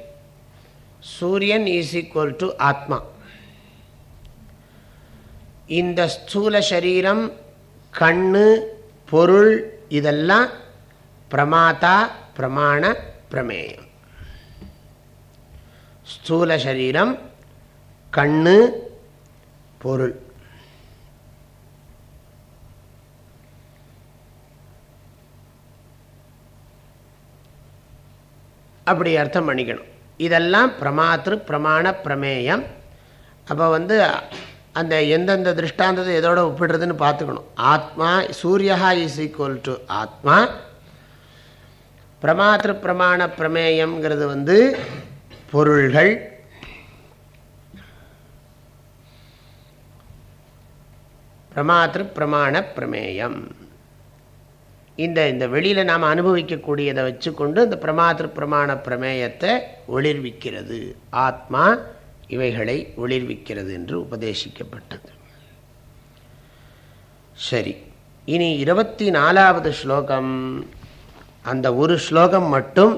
சூரியன் இஸ் ஈக்குவல் டு ஆத்மா. இந்த ஸ்தூல சரீரம் கண்ணு பொருள் இதெல்லாம் பிரமாதா பிரமாண பிரமேயம். ஸ்தூல சரீரம் கண்ணு பொருள். அப்படி அர்த்தம் பண்ணிக்கணும். இதெல்லாம் பிரமாத்திரு பிரமாண பிரமேயம். அப்போ வந்து அந்த எந்தெந்த திருஷ்டாந்தத்தை எதோட ஒப்பிடுறதுன்னு பார்த்துக்கணும். ஆத்மா சூரியா இஸ் ஈக்குவல் டு ஆத்மா. பிரமாத்திரு பிரமாண பிரமேயம்ங்கிறது வந்து பொருள்கள். பிரமாத்திரு பிரமாண பிரமேயம். இந்த இந்த வெளியில் நாம் அனுபவிக்கக்கூடியதை வச்சுக்கொண்டு இந்த பிரமாத்திரு பிரமாண பிரமேயத்தை ஒளிர்விக்கிறது. ஆத்மா இவைகளை ஒளிர்விக்கிறது என்று உபதேசிக்கப்பட்டது. சரி. இனி இருபத்தி நாலாவது ஸ்லோகம். அந்த ஒரு ஸ்லோகம் மட்டும்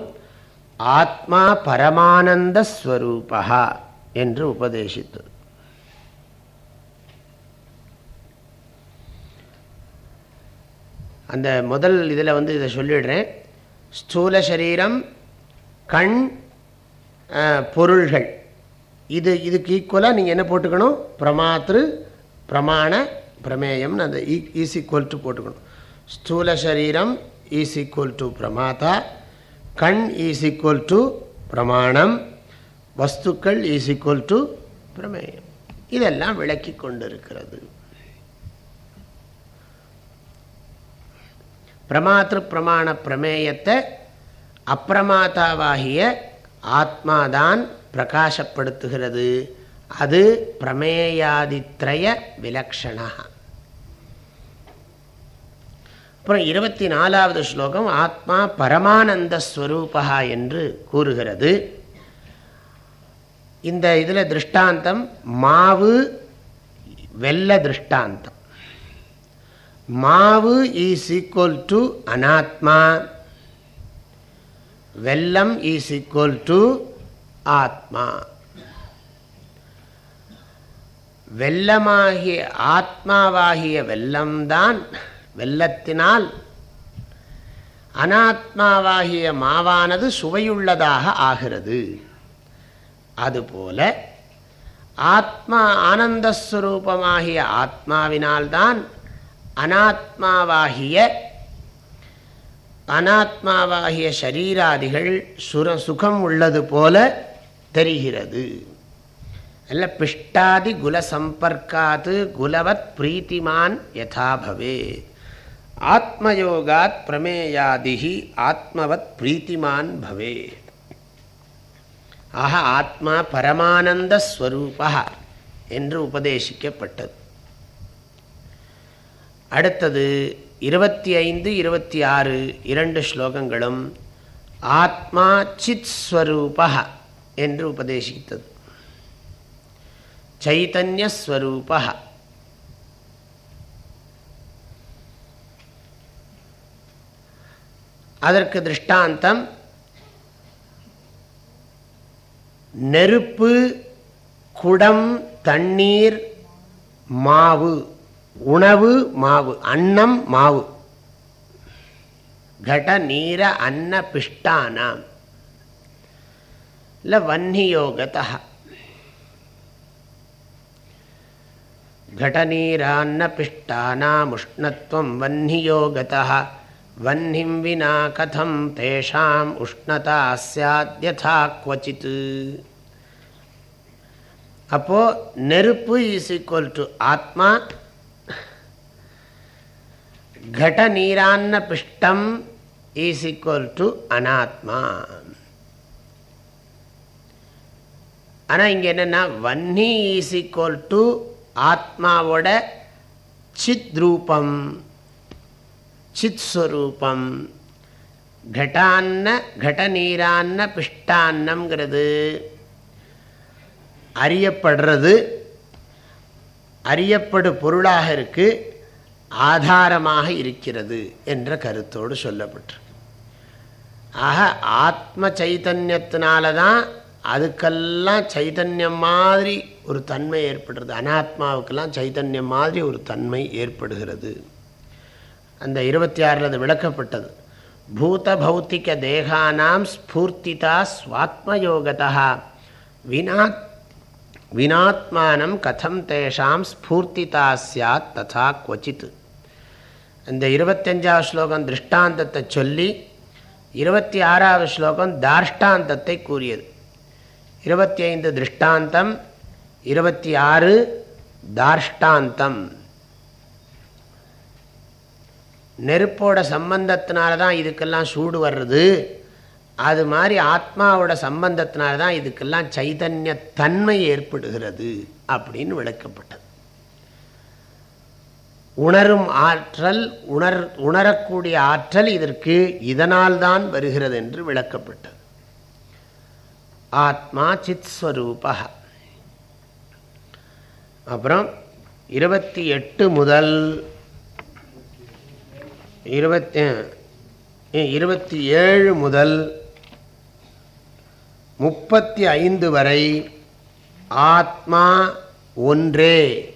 ஆத்மா பரமானந்த ஸ்வரூபா என்று உபதேசித்தது. அந்த முதல் இதில் வந்து இதை சொல்லிடுறேன். ஸ்தூல சரீரம் கண் பொருள்கள். இது இதுக்கு ஈக்குவலாக நீங்கள் என்ன போட்டுக்கணும்? பிரமாத்திரு பிரமாண பிரமேயம்னு அந்த ஈஸ் ஈக்குவல் டு போட்டுக்கணும். ஸ்தூல சரீரம் ஈஸ் ஈக்குவல் டு பிரமாதா கண் ஈஸ் ஈக்குவல் டு பிரமாணம் வஸ்துக்கள் ஈஸ் ஈக்குவல் டு பிரமேயம். இதெல்லாம் விளக்கி கொண்டிருக்கிறது. பிரமாத்திரு பிரமாண பிரமேயத்தை அப்பிரமாதாவாகிய ஆத்மாதான் பிரகாசப்படுத்துகிறது. அது பிரமேயாதித்ரய விலக்ஷணா. அப்புறம் இருபத்தி நாலாவது ஸ்லோகம் ஆத்மா பரமானந்த ஸ்வரூபா என்று கூறுகிறது. இந்த இதில் திருஷ்டாந்தம் மாவு வெள்ள திருஷ்டாந்தம். மாவு ஈஸ் ஈக்குவல் டு அனாத்மா. வெல்லம் ஈஸ் ஈக்குவல் டு ஆத்மா. வெள்ளமாகிய ஆத்மாவாகிய வெள்ளம்தான் வெள்ளத்தினால். அனாத்மாவாகிய மாவானது சுவையுள்ளதாக ஆகிறது. அதுபோல ஆத்மா ஆனந்தஸ்வரூபமாகிய ஆத்மாவினால்தான் அனாத்மாவாகிய அனாத்மாவாகிய ஷரீராதிகள் சுர சுகம் உள்ளது போல தெரிகிறது. அல்ல பிஷ்டாதி குல சம்பர்க்காத்து குலவத் பிரீத்திமான் யதாபவே ஆத்மயோகாத் பிரமேயாதிகி ஆத்மவத் பிரீத்திமான் பவே ஆக ஆத்மா பரமானந்த ஸ்வரூபா என்று உபதேசிக்கப்பட்டது. அடுத்தது இருபத்தி ஐந்து இருபத்தி ஆறு இரண்டு ஸ்லோகங்களும் ஆத்மா சித் ஸ்வரூபா என்று உபதேசித்தது. சைத்தன்யஸ்வரூபா அதற்கு திருஷ்டாந்தம் நெருப்பு குடம் தண்ணீர் மாவு. உணவு மாவு அன்னம் மாவு கட நீர அன்ன பிஷ்டானாம் இல்லை வன்னியோகதா घटनीरान्नपिष्टानामुष्णत्वं वह्नियोगतः वह्निं विना कथं तेषाम् उष्णता स्याद्यथा क्वचित् அப்போ நெருப்பு இஸ் ஈக்குவல் டு ஆத்மா கட நீரான்ன பிஷ்டம் இஸ் ஈக்குவல் டு அனாத்மா ஆனால் இங்கே என்னென்னா வன்னி இஸ் ஈக்குவல் டு ஆத்மாவோட சித் ரூபம் சித் ஸ்வரூபம் கட்டான்ன கட நீரான்ன பிஷ்டான்னம்ங்கிறது அறியப்படுறது அறியப்படு பொருளாக இருக்கு ஆதாரமாக இருக்கிறது என்ற கருத்தோடு சொல்லப்பட்டிருக்கு. ஆக ஆத்ம சைத்தன்யத்தினால தான் அதுக்கெல்லாம் சைத்தன்யம் மாதிரி ஒரு தன்மை ஏற்படுறது. அனாத்மாவுக்கெல்லாம் சைத்தன்யம் மாதிரி ஒரு தன்மை ஏற்படுகிறது. அந்த இருபத்தி ஆறில் அது விளக்கப்பட்டது. பூத பௌத்திக தேகானாம் ஸ்பூர்த்திதா ஸ்வாத்மயோகதா. வினா வினாத்மானம் கதம் தேஷாம் ஸ்பூர்த்திதா சாத் ததா கொச்சித் இந்த இருபத்தஞ்சாவது ஸ்லோகம் திருஷ்டாந்தத்தை சொல்லி இருபத்தி ஆறாவது ஸ்லோகம் தார்ஷ்டாந்தத்தை கூறியது. இருபத்தி ஐந்து திருஷ்டாந்தம் இருபத்தி ஆறு தார்ஷ்டாந்தம். நெருப்போட சம்பந்தத்தினால தான் இதுக்கெல்லாம் சூடு வர்றது. அது மாதிரி ஆத்மாவோட சம்பந்தத்தினால தான் இதுக்கெல்லாம் சைதன்ய தன்மை ஏற்படுகிறது அப்படின்னு விளக்கப்பட்டது. உணரும் ஆற்றல் உணர் உணரக்கூடிய ஆற்றல் இதற்கு இதனால் தான் வருகிறது என்று விளக்கப்பட்டது. ஆத்மா சித்ஸ்வரூபா அப்புறம் இருபத்தி எட்டு முதல் இருபத்தி இருபத்தி ஏழு முதல் முப்பத்தி ஐந்து வரை ஆத்மா ஒன்றே.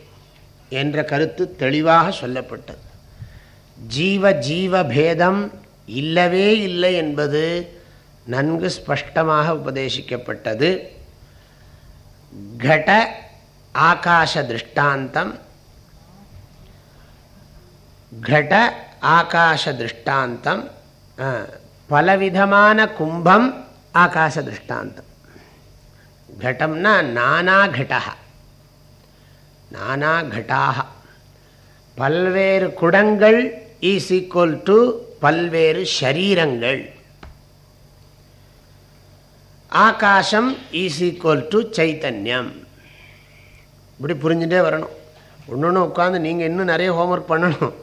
என்ற கருத்து தெளிவாக சொல்லப்பட்டது. ஜீவ ஜீவ பேதம் இல்லவே இல்லை என்பது நன்கு ஸ்பஷ்டமாக உபதேசிக்கப்பட்டது. கட ஆகாச திருஷ்டாந்தம். கட ஆகாச திருஷ்டாந்தம். பலவிதமான கும்பம் ஆகாச திருஷ்டாந்தம். கடம்னா நானா கடா நானா கட்டாக பல்வேறு குடங்கள் ஈஸ் ஈக்குவல் டு பல்வேறு ஷரீரங்கள் ஆகாசம் ஈஸ் ஈக்குவல் டு சைத்தன்யம். இப்படி புரிஞ்சுட்டே வரணும். ஒன்று ஒன்று உட்காந்து நீங்கள் இன்னும் நிறைய ஹோம்ஒர்க் பண்ணணும்.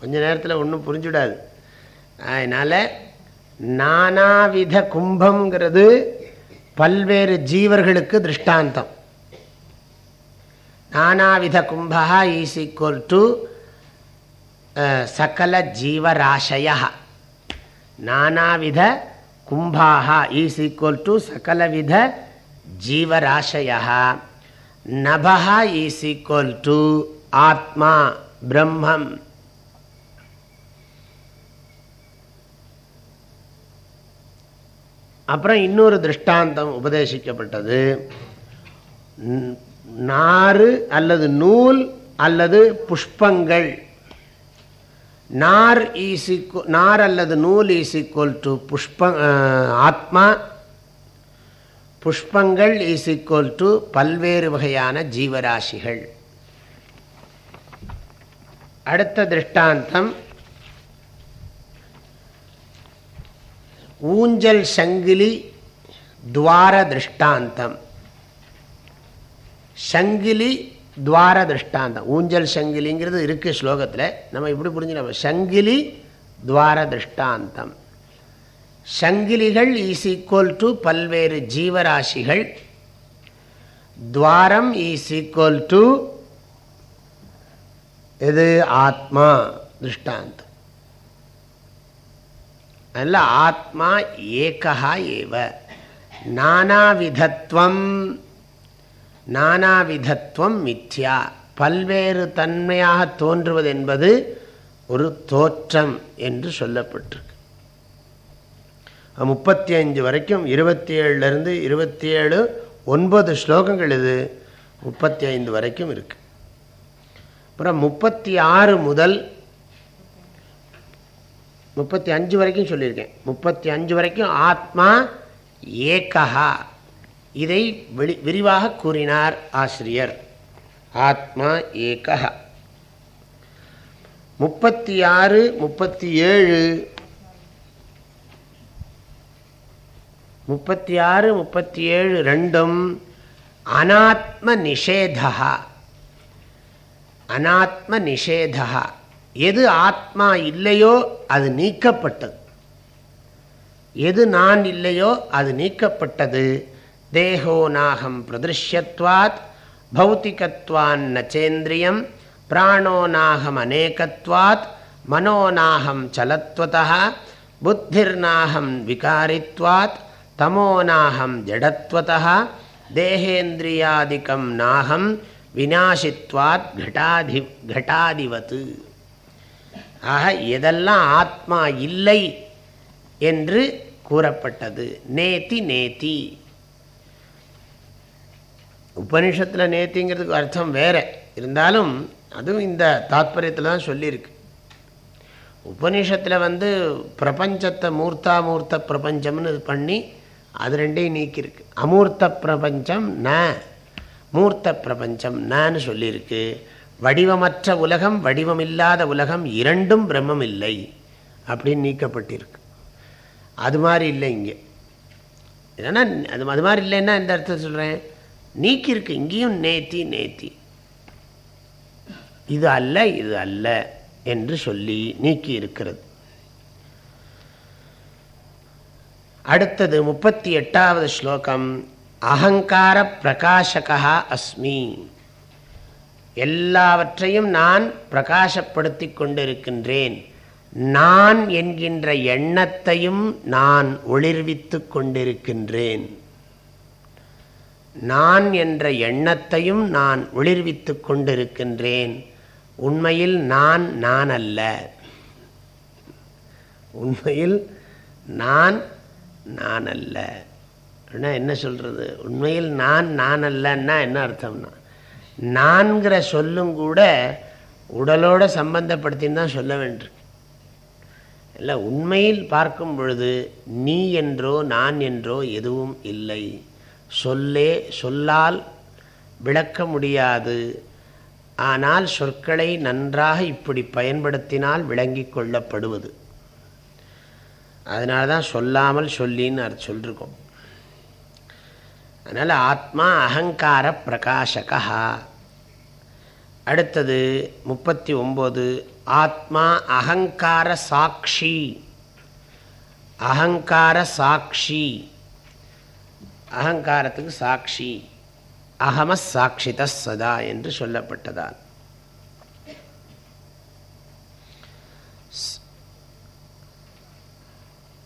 கொஞ்ச நேரத்தில் ஒன்றும் புரிஞ்சுடாது. அதனால் நானாவித கும்பங்கிறது பல்வேறு ஜீவர்களுக்கு திருஷ்டாந்தம். நானாவித கும்பா ஈஸ் ஈக்குவல் டு சகல ஜீவராசய. நானாவித கும்பாக ஈஸ் ஈக்குவல் டு சகலவித ஜீவராசய. நபா ஈஸ் ஈக்குவல் டு ஆத்மா பிரம்மம். அப்புறம் இன்னொரு திருஷ்டாந்தம் உபதேசிக்கப்பட்டது. நாறு அல்லது நூல் அல்லது புஷ்பங்கள். நார் ஈஸ் நார் அல்லது நூல் ஈஸ் ஈக்குவல் டு புஷ்ப ஆத்மா. புஷ்பங்கள் ஈஸ் ஈக்குவல் டு பல்வேறு வகையான ஜீவராசிகள். அடுத்த திருஷ்டாந்தம். ஊஞ்சல் சங்கிலி துவார திருஷ்டாந்தம். சங்கிலி துவார திருஷ்டாந்தம் ஊஞ்சல் சங்கிலிங்கிறது இருக்குது ஸ்லோகத்தில். நம்ம இப்படி புரிஞ்சுக்கலாம்? சங்கிலி துவார திருஷ்டாந்தம் சங்கிலிகள் ஈஸ் ஈக்குவல் டு பல்வேறு ஜீவராசிகள். துவாரம் ஈஸ் ஈக்குவல் டு இது ஆத்மா திருஷ்டாந்தம். அதில் ஆத்மா ஏகா ஏவ. நானாவிதத்துவம் நானாவிதத்துவம் மித்யா. பல்வேறு தன்மையாக தோன்றுவது என்பது ஒரு தோற்றம் என்று சொல்லப்பட்டிருக்கு. முப்பத்தி அஞ்சு வரைக்கும் இருபத்தி ஏழுலேருந்து இருபத்தி ஏழு ஒன்பது ஸ்லோகங்கள் இது. முப்பத்தி ஐந்து வரைக்கும் இருக்கு. அப்புறம் முப்பத்தி ஆறு முதல் முப்பத்தி அஞ்சு வரைக்கும் சொல்லியிருக்கேன். முப்பத்தி அஞ்சு வரைக்கும் ஆத்மா ஏகா இதை வெளி விரிவாக கூறினார் ஆசிரியர். ஆத்மா ஏக முப்பத்தி ஆறு முப்பத்தி ஏழு முப்பத்தி ஆறு முப்பத்தி ஏழு ரெண்டும் அனாத்ம நிஷேதா அனாத்ம நிஷேதா எது ஆத்மா இல்லையோ அது நீக்கப்பட்டது. எது நான் இல்லையோ அது நீக்கப்பட்டது. தேகோ நாகம் பிரதிருஷ்யத்வாத் பௌத்திகத்வான் நச்சேந்திரியம் பிராணோ நாகம் அநேகத்வாத் மனோநாகம் சலத்வதா புத்திர்நாகம் விகாரித்வாத் தமோநாகம் ஜடத்வதா தேகேந்திரியாதிக்கம் நாகம் வினாசித்வாத் கட்டாதி கட்டாதிவத்து ஆக எதெல்லாம் ஆத்மா இல்லை என்று கூறப்பட்டது. நேத்தி நேத்தி உபனிஷத்தில் நேத்திங்கிறதுக்கு அர்த்தம் வேறு. இருந்தாலும் அதுவும் இந்த தாத்பரியத்தில் தான் சொல்லியிருக்கு. உபனிஷத்தில் வந்து பிரபஞ்சத்தை மூர்த்தாமூர்த்த பிரபஞ்சம்னு பிரபஞ்சம்னு பண்ணி அது ரெண்டையும் நீக்கியிருக்கு. அமூர்த்த பிரபஞ்சம் ந மூர்த்த பிரபஞ்சம் நான்னு சொல்லியிருக்கு. வடிவமற்ற உலகம் வடிவமில்லாத உலகம் இரண்டும் பிரம்மம் இல்லை அப்படின்னு நீக்கப்பட்டிருக்கு. அது மாதிரி இல்லை இங்கே. ஏன்னா அது அது மாதிரி இல்லைன்னா இந்த அர்த்தம் சொல்கிறேன் நீக்கியிருக்கு இங்கேயும் நேத்தி நேத்தி. இது அல்ல இது அல்ல என்று சொல்லி நீக்கி இருக்கிறது அடுத்தது முப்பத்தி எட்டாவது ஸ்லோகம் அகங்கார பிரகாசகா அஸ்மி. எல்லாவற்றையும் நான் பிரகாசப்படுத்தி கொண்டிருக்கின்றேன். நான் என்கின்ற எண்ணத்தையும் நான் ஒளிர்வித்து கொண்டிருக்கின்றேன். நான் என்ற எண்ணத்தையும் நான் ஒளிர்வித்து கொண்டிருக்கின்றேன். உண்மையில் நான் நான் அல்ல உண்மையில் நான் நான் அல்ல என்ன சொல்கிறது உண்மையில் நான் நான் அல்லன்னா என்ன அர்த்தம்னா நான்கிற சொல்லும் கூட உடலோட சம்பந்தப்படுத்தின்னு தான் சொல்ல வேண்டும் இல்லை உண்மையில் பார்க்கும் பொழுது நீ என்றோ நான் என்றோ எதுவும் இல்லை. சொல்லே சொல்லால் விளக்க முடியாது. ஆனால் சொற்களை நன்றாக இப்படி பயன்படுத்தினால் விளங்கி கொள்ளப்படுவது. அதனால தான் சொல்லாமல் சொல்லின்னு சொல்லிருக்கோம் அதனால் ஆத்மா அகங்கார பிரகாசகா. அடுத்தது முப்பத்தி ஒம்பது ஆத்மா அகங்கார சாட்சி அகங்கார சாட்சி அகங்காரத்துக்கு சாட்சி. அகம சாட்சித சதா என்று சொல்லப்பட்டதால்.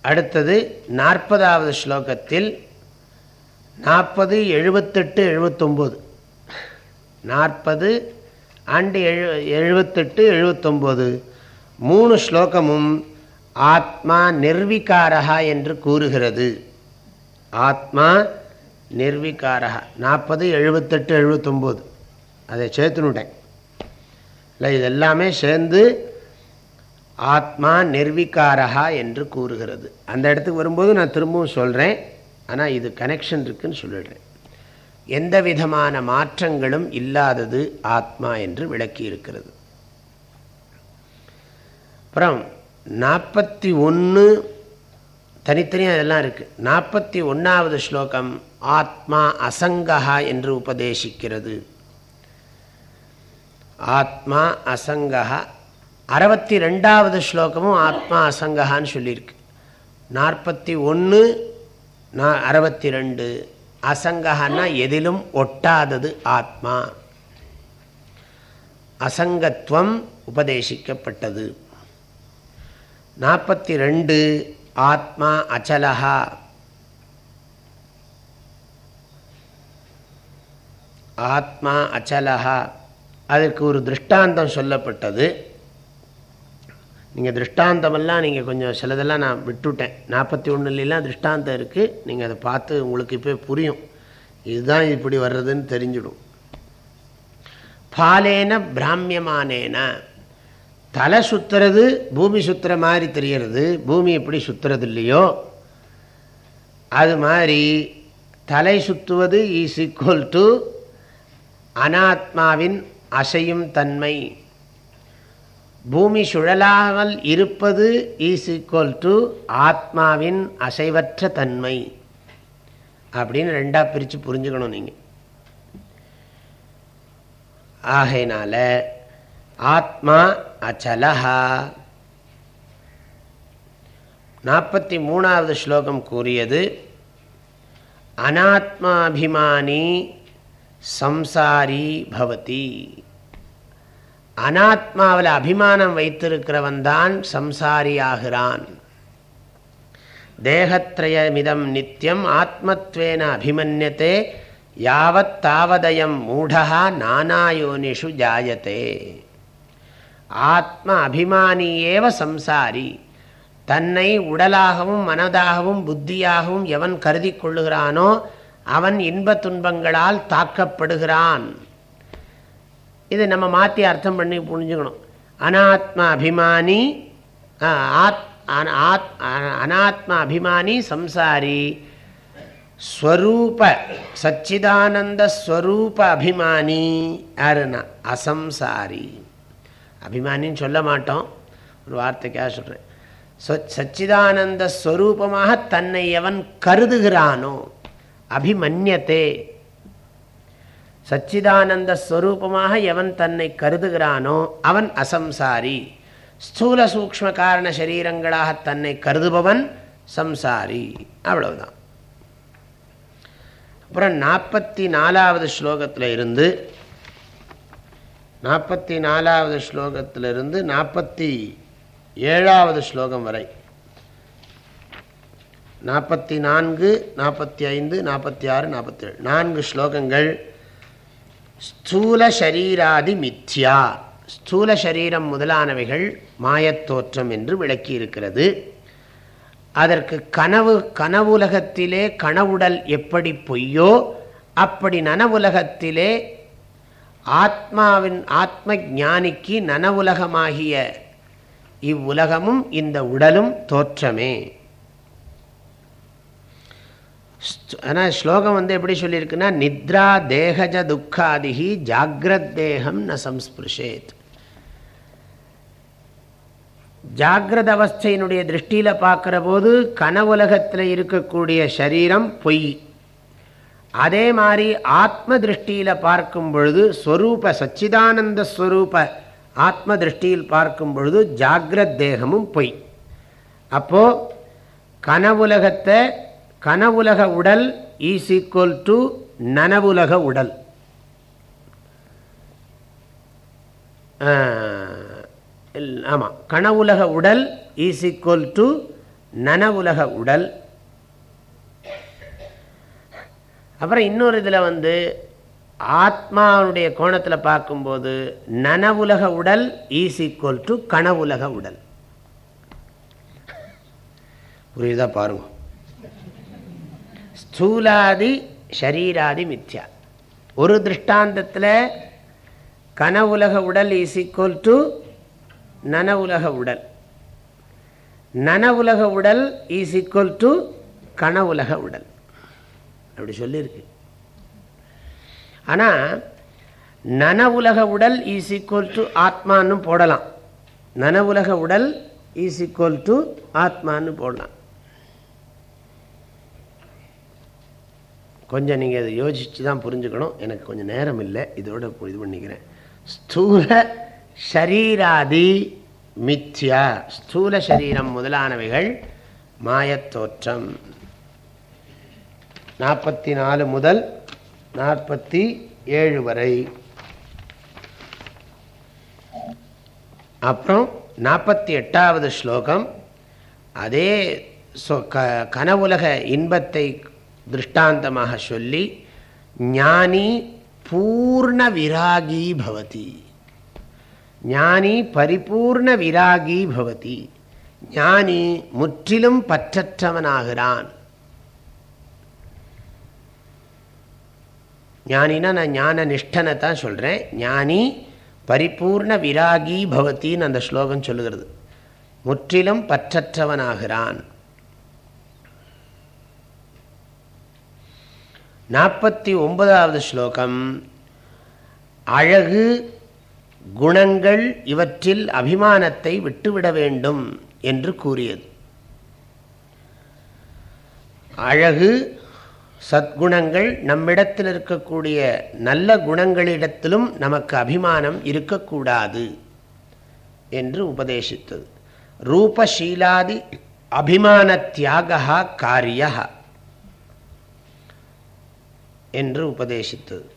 அடுத்தது நாற்பதாவது ஸ்லோகத்தில் நாற்பது எழுபத்தெட்டு எழுபத்தொம்போது. நாற்பது ஆண்டு எழு எழுபத்தெட்டு எழுபத்தொம்போது. மூணு ஸ்லோகமும் ஆத்மா நிர்விகாரகா என்று கூறுகிறது. ஆத்மா நிர்விகாரகா நாற்பது எழுபத்தெட்டு எழுபத்தொம்போது. அதை சேர்த்துனுட்டேன். இல்லை இதெல்லாமே சேர்ந்து ஆத்மா நிர்விகாரகா என்று கூறுகிறது. அந்த இடத்துக்கு வரும்போது நான் திரும்பவும் சொல்கிறேன் ஆனால் இது கனெக்ஷன் இருக்குன்னு சொல்லிடுறேன். எந்த விதமான மாற்றங்களும் இல்லாதது ஆத்மா என்று விளக்கி இருக்கிறது. அப்புறம் நாற்பத்தி ஒன்று தனித்தனியாக அதெல்லாம் இருக்குது நாற்பத்தி ஒன்றாவது ஸ்லோகம் ஆத்மா அசங்கா என்று உபதேசிக்கிறது. ஆத்மா அசங்கா அறுபத்தி ரெண்டாவது ஸ்லோகமும் ஆத்மா அசங்ககான்னு சொல்லியிருக்கு. நாற்பத்தி ஒன்று நான் அறுபத்தி ரெண்டு. அசங்ககன்னா எதிலும் ஒட்டாதது ஆத்மா. அசங்கத்துவம் உபதேசிக்கப்பட்டது. நாற்பத்தி ரெண்டு ஆத்மா அச்சலகா ஆத்மா அச்சலகா அதற்கு ஒரு திருஷ்டாந்தம் சொல்லப்பட்டது. நீங்கள் திருஷ்டாந்தமெல்லாம் நீங்கள் கொஞ்சம் சிலதெல்லாம் நான் விட்டுவிட்டேன் நாற்பத்தி ஒன்றுலாம் திருஷ்டாந்தம் இருக்குது நீங்கள் அதை பார்த்து உங்களுக்கு இப்போ புரியும். இதுதான் இப்படி வர்றதுன்னு தெரிஞ்சிடும். பாலேன பிராமியமானேன. தலை சுற்றுறது பூமி சுற்றுற மாதிரி தெரியறது. பூமி எப்படி சுற்றுறது இல்லையோ அது மாதிரி தலை சுற்றுவது ஈஸ் ஈக்குவல் டு அனாத்மாவின் அசையும் தன்மை. பூமி சுழலாமல் இருப்பது ஈஸ் ஈக்குவல் டு ஆத்மாவின் அசைவற்ற தன்மை. அப்படின்னு ரெண்டாக பிரித்து புரிஞ்சுக்கணும் நீங்கள் ஆகையினால ஆத்மா அச்சலஹா. நாற்பத்தி மூணாவது ஸ்லோகம் கூறியது அனாத்மாபிமானி சம்சாரி பவதி. அனாத்மாவில் அபிமானம் வைத்திருக்கிறவன் தான் சம்சாரியாகிறான் தேகத்ரயமிதம் நித்தியம் ஆத்மத்வேன அபிமன்யத்தே யாவத் தாவதயம் மூடா நானாயோனிஷு ஜாயத்தே ஆத்ம அபிமானியேவ சம்சாரி. தன்னை உடலாகவும் மனதாகவும் புத்தியாகவும் எவன் கருதி கொள்ளுகிறானோ அவன் இன்ப துன்பங்களால் தாக்கப்படுகிறான். இது நம்ம மாற்றி அர்த்தம் பண்ணி புரிஞ்சுக்கணும். அனாத்ம அபிமானி ஆத் அனாத்ம அபிமானி சம்சாரி. ஸ்வரூப சச்சிதானந்த ஸ்வரூப அபிமானி யாருன்னா அசம்சாரி. அபிமானின்னு சொல்ல மாட்டோம். ஒரு வார்த்தைக்காக சொல்கிறேன் சச்சிதானந்த ஸ்வரூபமாக தன்னை எவன் கருதுகிறானோ? அபிமன்யத்தே. சச்சிதானந்த ஸ்வரூபமாக எவன் தன்னை கருதுகிறானோ? அவன் அசம்சாரி. ஸ்தூல சூக்ம காரண சரீரங்களாக தன்னை கருதுபவன் சம்சாரி. அவ்வளவுதான். அப்புறம் நாற்பத்தி நாலாவது ஸ்லோகத்தில் இருந்து நாற்பத்தி நாலாவது ஸ்லோகத்திலிருந்து நாற்பத்தி ஏழாவது ஸ்லோகம் வரை. நாற்பத்தி நான்கு நாற்பத்தி ஐந்து நாற்பத்தி ஆறு நாற்பத்தி ஏழு நான்கு ஸ்லோகங்கள். ஸ்தூல ஷரீராதி மித்யா. ஸ்தூல சரீரம் முதலானவைகள் மாயத்தோற்றம் என்று விளக்கி இருக்கிறது அதற்கு கனவு கனவுலகத்திலே கனவுடல் எப்படி பொய்யோ அப்படி நனவுலகத்திலே ஆத்மாவின் ஆத்ம ஞானிக்கு நனவுலகமாகிய இவ்வுலகமும் இந்த உடலும் தோற்றமே. ஆனால் ஸ்லோகம் வந்து எப்படி சொல்லியிருக்குன்னா நித்ரா தேகஜ துக்காதிகி ஜாகிரத் தேகம் ந சம்ஸ்பிருஷேத். ஜாகிரத அவஸ்தையினுடைய திருஷ்டியில் பார்க்குற போது கனவுலகத்தில் இருக்கக்கூடிய சரீரம் பொய். அதே மாதிரி ஆத்ம திருஷ்டியில் பார்க்கும் பொழுது ஸ்வரூப சச்சிதானந்த ஸ்வரூப ஆத்ம திருஷ்டியில் பார்க்கும் பொழுது ஜாகிரத் தேகமும் பொய். அப்போது கனவுலகத்தை கனவுலக உடல் ஈஸ் ஈக்குவல் டு நனவுலக உடல். ஆமாம் கனவுலக உடல் ஈஸ் ஈக்குவல் டு நனவுலக உடல். அப்புறம் இன்னொரு இதில் வந்து ஆத்மாவுடைய கோணத்தில் பார்க்கும்போது நனவுலக உடல் ஈஸ் ஈக்குவல் டு கனவுலக உடல். புரியுதா பாருங்க. ஸ்தூலாதி ஷரீராதி மித்யா. ஒரு திருஷ்டாந்தத்தில் கனவுலக உடல் இஸ் ஈக்குவல் டு நனவுலக உடல். நனவுலக உடல் இஸ் ஈக்குவல் டு கனவுலக உடல். அப்படி சொல்லியிருக்கு. ஆனால் நன உலக உடல் இஸ் ஈக்குவல் டு ஆத்மான்னு போடலாம். நன உலக உடல் இஸ் ஈக்குவல் டு ஆத்மான்னு போடலாம். கொஞ்சம் நீங்கள் அதை யோசித்து தான் புரிஞ்சுக்கணும். எனக்கு கொஞ்சம் நேரம் இல்லை. இதோட இது பண்ணிக்கிறேன். ஸ்தூல ஷரீராதி மித்யா. ஸ்தூல சரீரம் முதலானவைகள் மாயத்தோற்றம். நாற்பத்தி நாலு முதல் நாற்பத்தி ஏழு வரை. அப்புறம் நாற்பத்தி எட்டாவது ஸ்லோகம் அதே கனவுலக இன்பத்தை திருஷ்டாந்தமாக சொல்லி ஞானி பூர்ண விராகி பவதி. ஞானி பரிபூர்ண விராகி பவதி. ஞானி முற்றிலும் பற்றற்றவனாகிறான். ஞானினா நான் ஞான நிஷ்டனை தான் சொல்கிறேன் ஞானி பரிபூர்ண விராகி பவத்தின்னு அந்த ஸ்லோகம் சொல்லுகிறது. முற்றிலும் பற்றற்றவனாகிறான். நாற்பத்தி ஒன்பதாவது ஸ்லோகம். அழகு குணங்கள் இவற்றில் அபிமானத்தை விட்டுவிட வேண்டும் என்று கூறியது. அழகு சத்குணங்கள் நம்மிடத்தில் இருக்கக்கூடிய நல்ல குணங்களிடத்திலும் நமக்கு அபிமானம் இருக்கக்கூடாது என்று உபதேசித்தது. ரூபசீலாதி அபிமான தியாகா காரியா என்று உபதேசித்தது.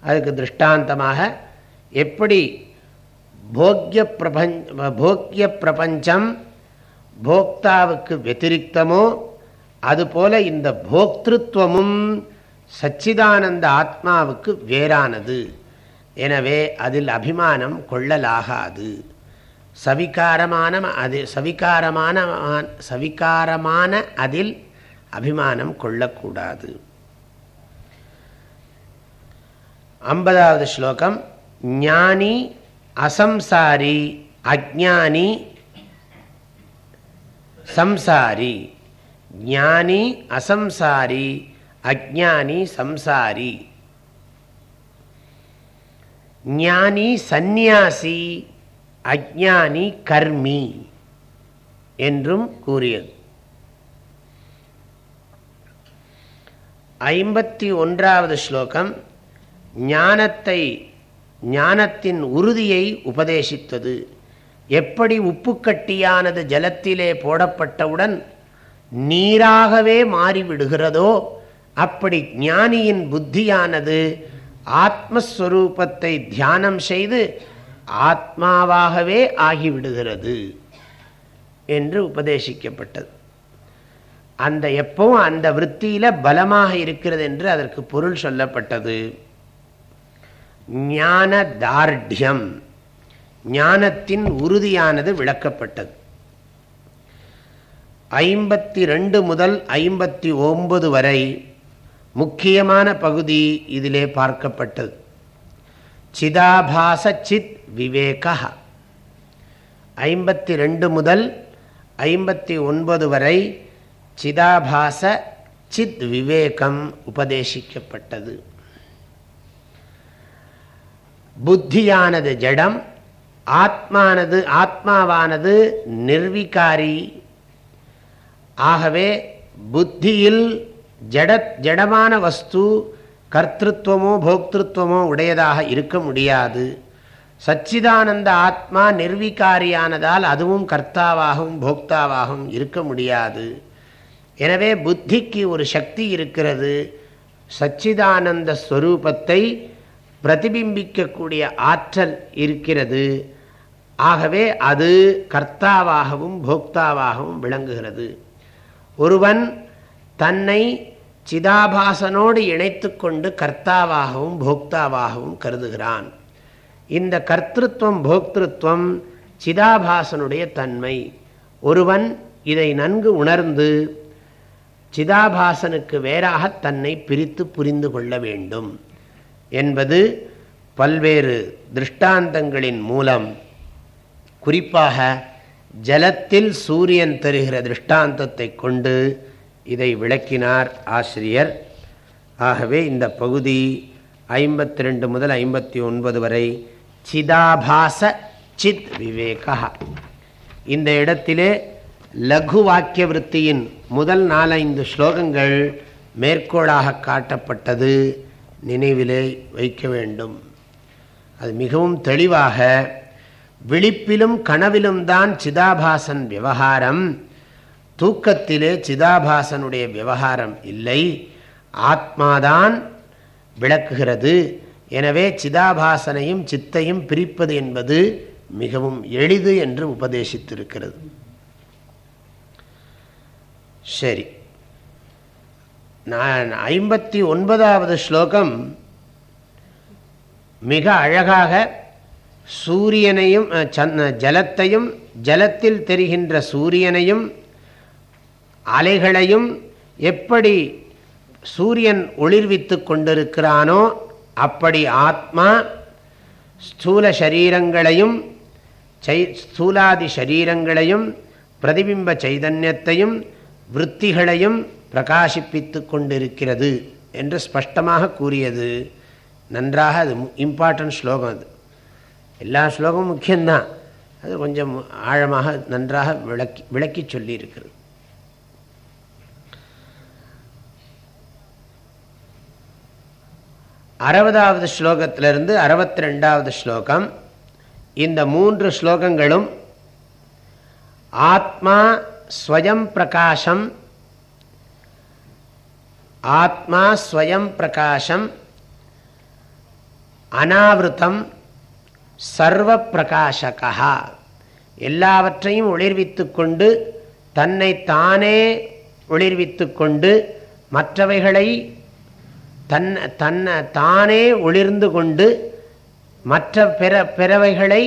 அதுக்கு திருஷ்டாந்தமாக எப்படி போக்கிய பிரபஞ்ச போக்கிய பிரபஞ்சம் போக்தாவுக்கு வெத்திரிக்தமோ அதுபோல இந்த போக்திருத்துவமும் சச்சிதானந்த ஆத்மாவுக்கு வேறானது. எனவே அதில் அபிமானம் கொள்ளலாகாது. சவிகாரமான அது சவிகாரமான சவிகாரமான அதில் அபிமானம் கொள்ளக்கூடாது. ஐம்பதாவது ஸ்லோகம் ஞானி அசம்சாரி அஜானி சம்சாரி. ஞானி அசம்சாரி அஜானி சம்சாரி. ஞானி சந்நியாசி அஜானி கர்மி என்றும் கூறியது. ஐம்பத்தி ஒன்றாவது ஸ்லோகம் ஞானத்தை ஞானத்தின் உறுதியை உபதேசித்தது. எப்படி உப்புக்கட்டியானது ஜலத்திலே போடப்பட்டவுடன் நீராகவே மாறிவிடுகிறதோ அப்படி ஞானியின் புத்தியானது ஆத்மஸ்வரூபத்தை தியானம் செய்து ஆத்மாவாகவே ஆகிவிடுகிறது என்று உபதேசிக்கப்பட்டது. அந்த எப்பவும் அந்த விற்த்தியில் பலமாக இருக்கிறது என்று அதற்கு பொருள் சொல்லப்பட்டது. ஞான தார்டியம் ஞானத்தின் உறுதியானது விளக்கப்பட்டது. ஐம்பத்தி ரெண்டு முதல் ஐம்பத்தி ஒன்பது வரை முக்கியமான பகுதி இதிலே பார்க்கப்பட்டது. சிதாபாச சித் விவேக ஐம்பத்தி ரெண்டு முதல் ஐம்பத்தி ஒன்பது வரை சிதாபாச சித் விவேகம் உபதேசிக்கப்பட்டது. புத்தியானது ஜடம் ஆத்மானது ஆத்மாவானது நிர்விகாரி ஆகவே புத்தியில் ஜட ஜடமான வஸ்து கர்த்தத்துவமோ போக்திருத்துவமோ உடையதாக இருக்க முடியாது. சச்சிதானந்த ஆத்மா நிர்விகாரியானதால் அதுவும் கர்த்தாவாகவும் போக்தாவாகவும் இருக்க முடியாது. எனவே புத்திக்கு ஒரு சக்தி இருக்கிறது. சச்சிதானந்த ஸ்வரூபத்தை பிரதிபிம்பிக்கக்கூடிய ஆற்றல் இருக்கிறது. ஆகவே அது கர்த்தாவாகவும் போக்தாவாகவும் விளங்குகிறது. ஒருவன் தன்னை சிதாபாசனோடு இணைத்து கொண்டு கர்த்தாவாகவும் போக்தாவாகவும் கருதுகிறான். இந்த கர்த்தத்துவம் போக்திருத்துவம் சிதாபாசனுடைய தன்மை. ஒருவன் இதை நன்கு உணர்ந்து சிதாபாசனுக்கு வேறாக தன்னை பிரித்து புரிந்து கொள்ள வேண்டும் என்பது பல்வேறு திருஷ்டாந்தங்களின் மூலம் குறிப்பாக ஜலத்தில் சூரியன் தருகிற திருஷ்டாந்தத்தை கொண்டு இதை விளக்கினார் ஆசிரியர். ஆகவே இந்த பகுதி ஐம்பத்தி ரெண்டு முதல் ஐம்பத்தி ஒன்பது வரை சிதாபாச சித் விவேகா. இந்த இடத்திலே லகு வாக்கிய விற்த்தியின் முதல் நாலைந்து ஸ்லோகங்கள் மேற்கோளாக காட்டப்பட்டது நினைவிலே வைக்க வேண்டும். அது மிகவும் தெளிவாக விழிப்பிலும் கனவிலும் தான் சிதாபாசன் விவகாரம். தூக்கத்திலே சிதாபாசனுடைய விவகாரம் இல்லை. ஆத்மாதான் விளக்குகிறது. எனவே சிதாபாசனையும் சித்தையும் பிரிப்பது என்பது மிகவும் எளிது என்று உபதேசித்திருக்கிறது. சரி. நான் ஐம்பத்தி ஒன்பதாவது ஸ்லோகம் மிக அழகாக சூரியனையும் ஜலத்தையும் ஜலத்தில் தெரிகின்ற சூரியனையும் அலைகளையும் எப்படி சூரியன் ஒளிர்வித்து கொண்டிருக்கிறானோ அப்படி ஆத்மா ஸ்தூல சரீரங்களையும் சை ஸ்தூலாதி சரீரங்களையும் பிரதிபிம்ப சைதன்யத்தையும் விற்த்திகளையும் பிரகாசிப்பித்து கொண்டிருக்கிறது என்று ஸ்பஷ்டமாக கூறியது. நன்றாக அது இம்பார்ட்டன்ட் ஸ்லோகம் அது. எல்லா ஸ்லோகமும் முக்கியம்தான். அது கொஞ்சம் ஆழமாக நன்றாக விளக்கி விளக்கி சொல்லியிருக்கிறது. அறுபதாவது ஸ்லோகத்திலிருந்து அறுபத்தி ரெண்டாவது ஸ்லோகம். இந்த மூன்று ஸ்லோகங்களும் ஆத்மா ஸ்வயம் பிரகாசம் ஆத்மா ஸ்வயம் பிரகாசம் அனாவிருத்தம் சர்வ பிரகாசகா எல்லாவற்றையும் ஒளிர்வித்து கொண்டு தன்னை தானே ஒளிர்வித்து கொண்டு மற்றவைகளை தன் தன்னை தானே ஒளிர்ந்து கொண்டு மற்ற பிற பிறவைகளை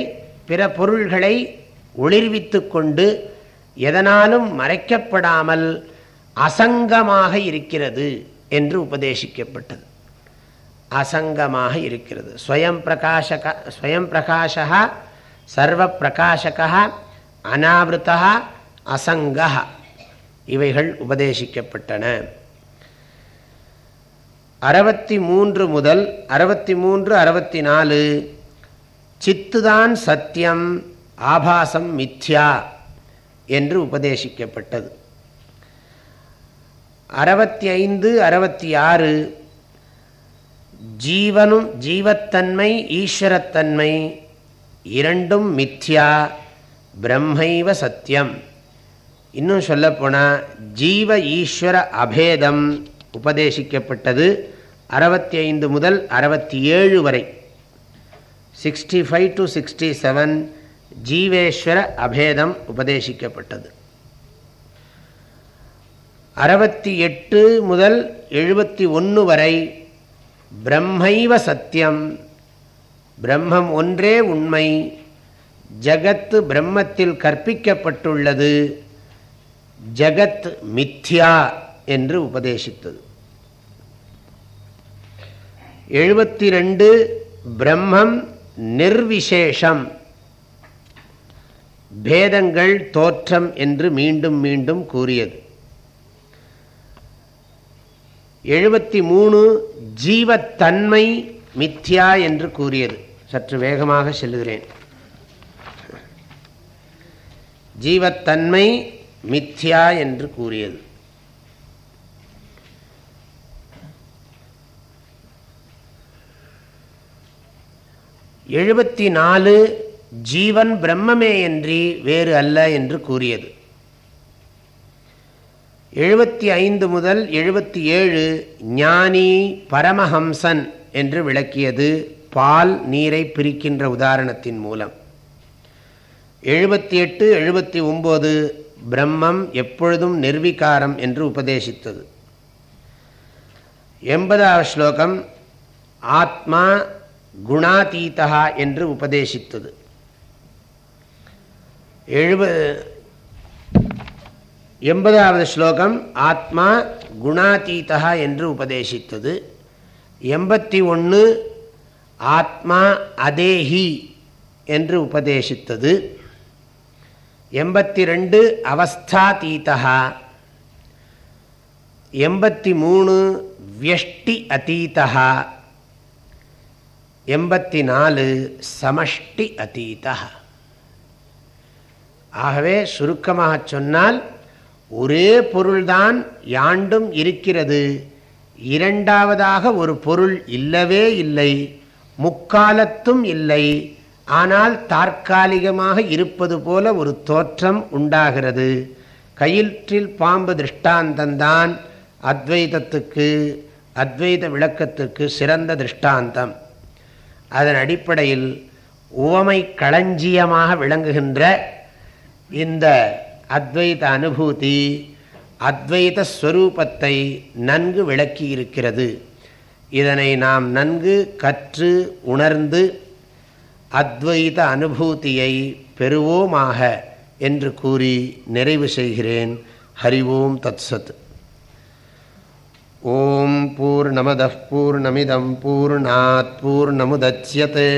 பிற பொருள்களை ஒளிர்வித்து கொண்டு எதனாலும் மறைக்கப்படாமல் அசங்கமாக இருக்கிறது என்று உபதேசிக்கப்பட்டது. அசங்கமாக இருக்கிறது. ஸ்வயம் பிரகாஷக ஸ்வயம் பிரகாஷா சர்வ பிரகாஷகா அனாவிருத்தா அசங்கா இவைகள் உபதேசிக்கப்பட்டன. அறுபத்தி மூன்று முதல் அறுபத்தி மூன்று அறுபத்தி நாலு சித்துதான் சத்தியம் ஆபாசம் மித்யா என்று உபதேசிக்கப்பட்டது. அறுபத்தி ஐந்து அறுபத்தி ஆறு ஜீவனும் ஜீவத்தன்மை ஈஸ்வரத்தன்மை இரண்டும் மித்யா பிரம்மைவ சத்தியம் இன்னும் சொல்லப்போனால் ஜீவ ஈஸ்வர அபேதம் உபதேசிக்கப்பட்டது அறுபத்தி ஐந்து முதல் அறுபத்தி ஏழு வரை. Sixty five to sixty seven ஜீவேஸ்வர அபேதம் உபதேசிக்கப்பட்டது. அறுபத்தி எட்டு முதல் எழுபத்தி ஒன்று வரை பிரம்மைவ சத்தியம் பிரம்மம் ஒன்றே உண்மை. ஜகத்து பிரம்மத்தில் கற்பிக்கப்பட்டுள்ளது. ஜகத் மித்யா என்று உபதேசித்தது. எழுபத்தி ரெண்டு பிரம்மம் நிர்விசேஷம். பேதங்கள் தோற்றம் என்று மீண்டும் மீண்டும் கூறியது. எழுபத்தி மூணு ஜீவத்தன்மை மித்யா என்று கூறியது. சற்று வேகமாக செல்லுகிறேன். ஜீவத்தன்மை மித்யா என்று கூறியது. எழுபத்தி நாலு ஜீவன் பிரம்மமே என்று வேறு அல்ல என்று கூறியது. எழுபத்தி ஐந்து முதல் எழுபத்தி ஏழு ஞானி பரமஹம்சன் என்று விளக்கியது பால் நீரை பிரிக்கின்ற உதாரணத்தின் மூலம். எழுபத்தி எட்டு எழுபத்தி ஒம்பது பிரம்மம் எப்பொழுதும் நிர்வீகாரம் என்று உபதேசித்தது. எண்பதாவது ஸ்லோகம் ஆத்மா குணாதீதா என்று உபதேசித்தது. எழுபது எண்பதாவது ஸ்லோகம் ஆத்மா குணாதீதா என்று உபதேசித்தது. எண்பத்தி ஒன்று ஆத்மா அதேஹி என்று உபதேசித்தது. எண்பத்தி ரெண்டு அவஸ்தாதீதா எண்பத்தி மூணு வியஷ்டி அதீதா எண்பத்தி நாலு சமஷ்டி அதீதா ஆகவே சுருக்கமாக சொன்னால் ஒரே பொருள்தான் யாண்டும் இருக்கிறது. இரண்டாவதாக ஒரு பொருள் இல்லவே இல்லை. முக்காலத்தும் இல்லை. ஆனால் தற்காலிகமாக இருப்பது போல ஒரு தோற்றம் உண்டாகிறது. கயிற்றில் பாம்பு திருஷ்டாந்தந்தான். அத்வைதத்துக்கு அத்வைத விளக்கத்துக்கு சிறந்த திருஷ்டாந்தம். அதன் அடிப்படையில் உவமை களஞ்சியமாக விளங்குகின்ற இந்த அத்வைத அனுபூதி அத்வைத ஸ்வரூபத்தை நன்கு விளக்கி இருக்கிறது இதனை நாம் நன்கு கற்று உணர்ந்து அத்வைத அனுபூதியை பெறுவோமாக என்று கூறி நிறைவு செய்கிறேன். ஹரி ஓம் தத்சத். ஓம் பூர்ணமத பூர்ணமிதம் பூர்ணாத் பூர்ணமுதட்சியते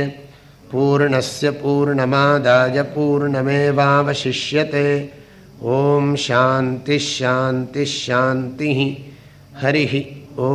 பூர்ணஸ் பூர்ணமாதாய பூர்ணமேவாவசிஷ்யते ஓம் சாந்தி ஷாந்தி ஷாந்தி ஹரி ஓ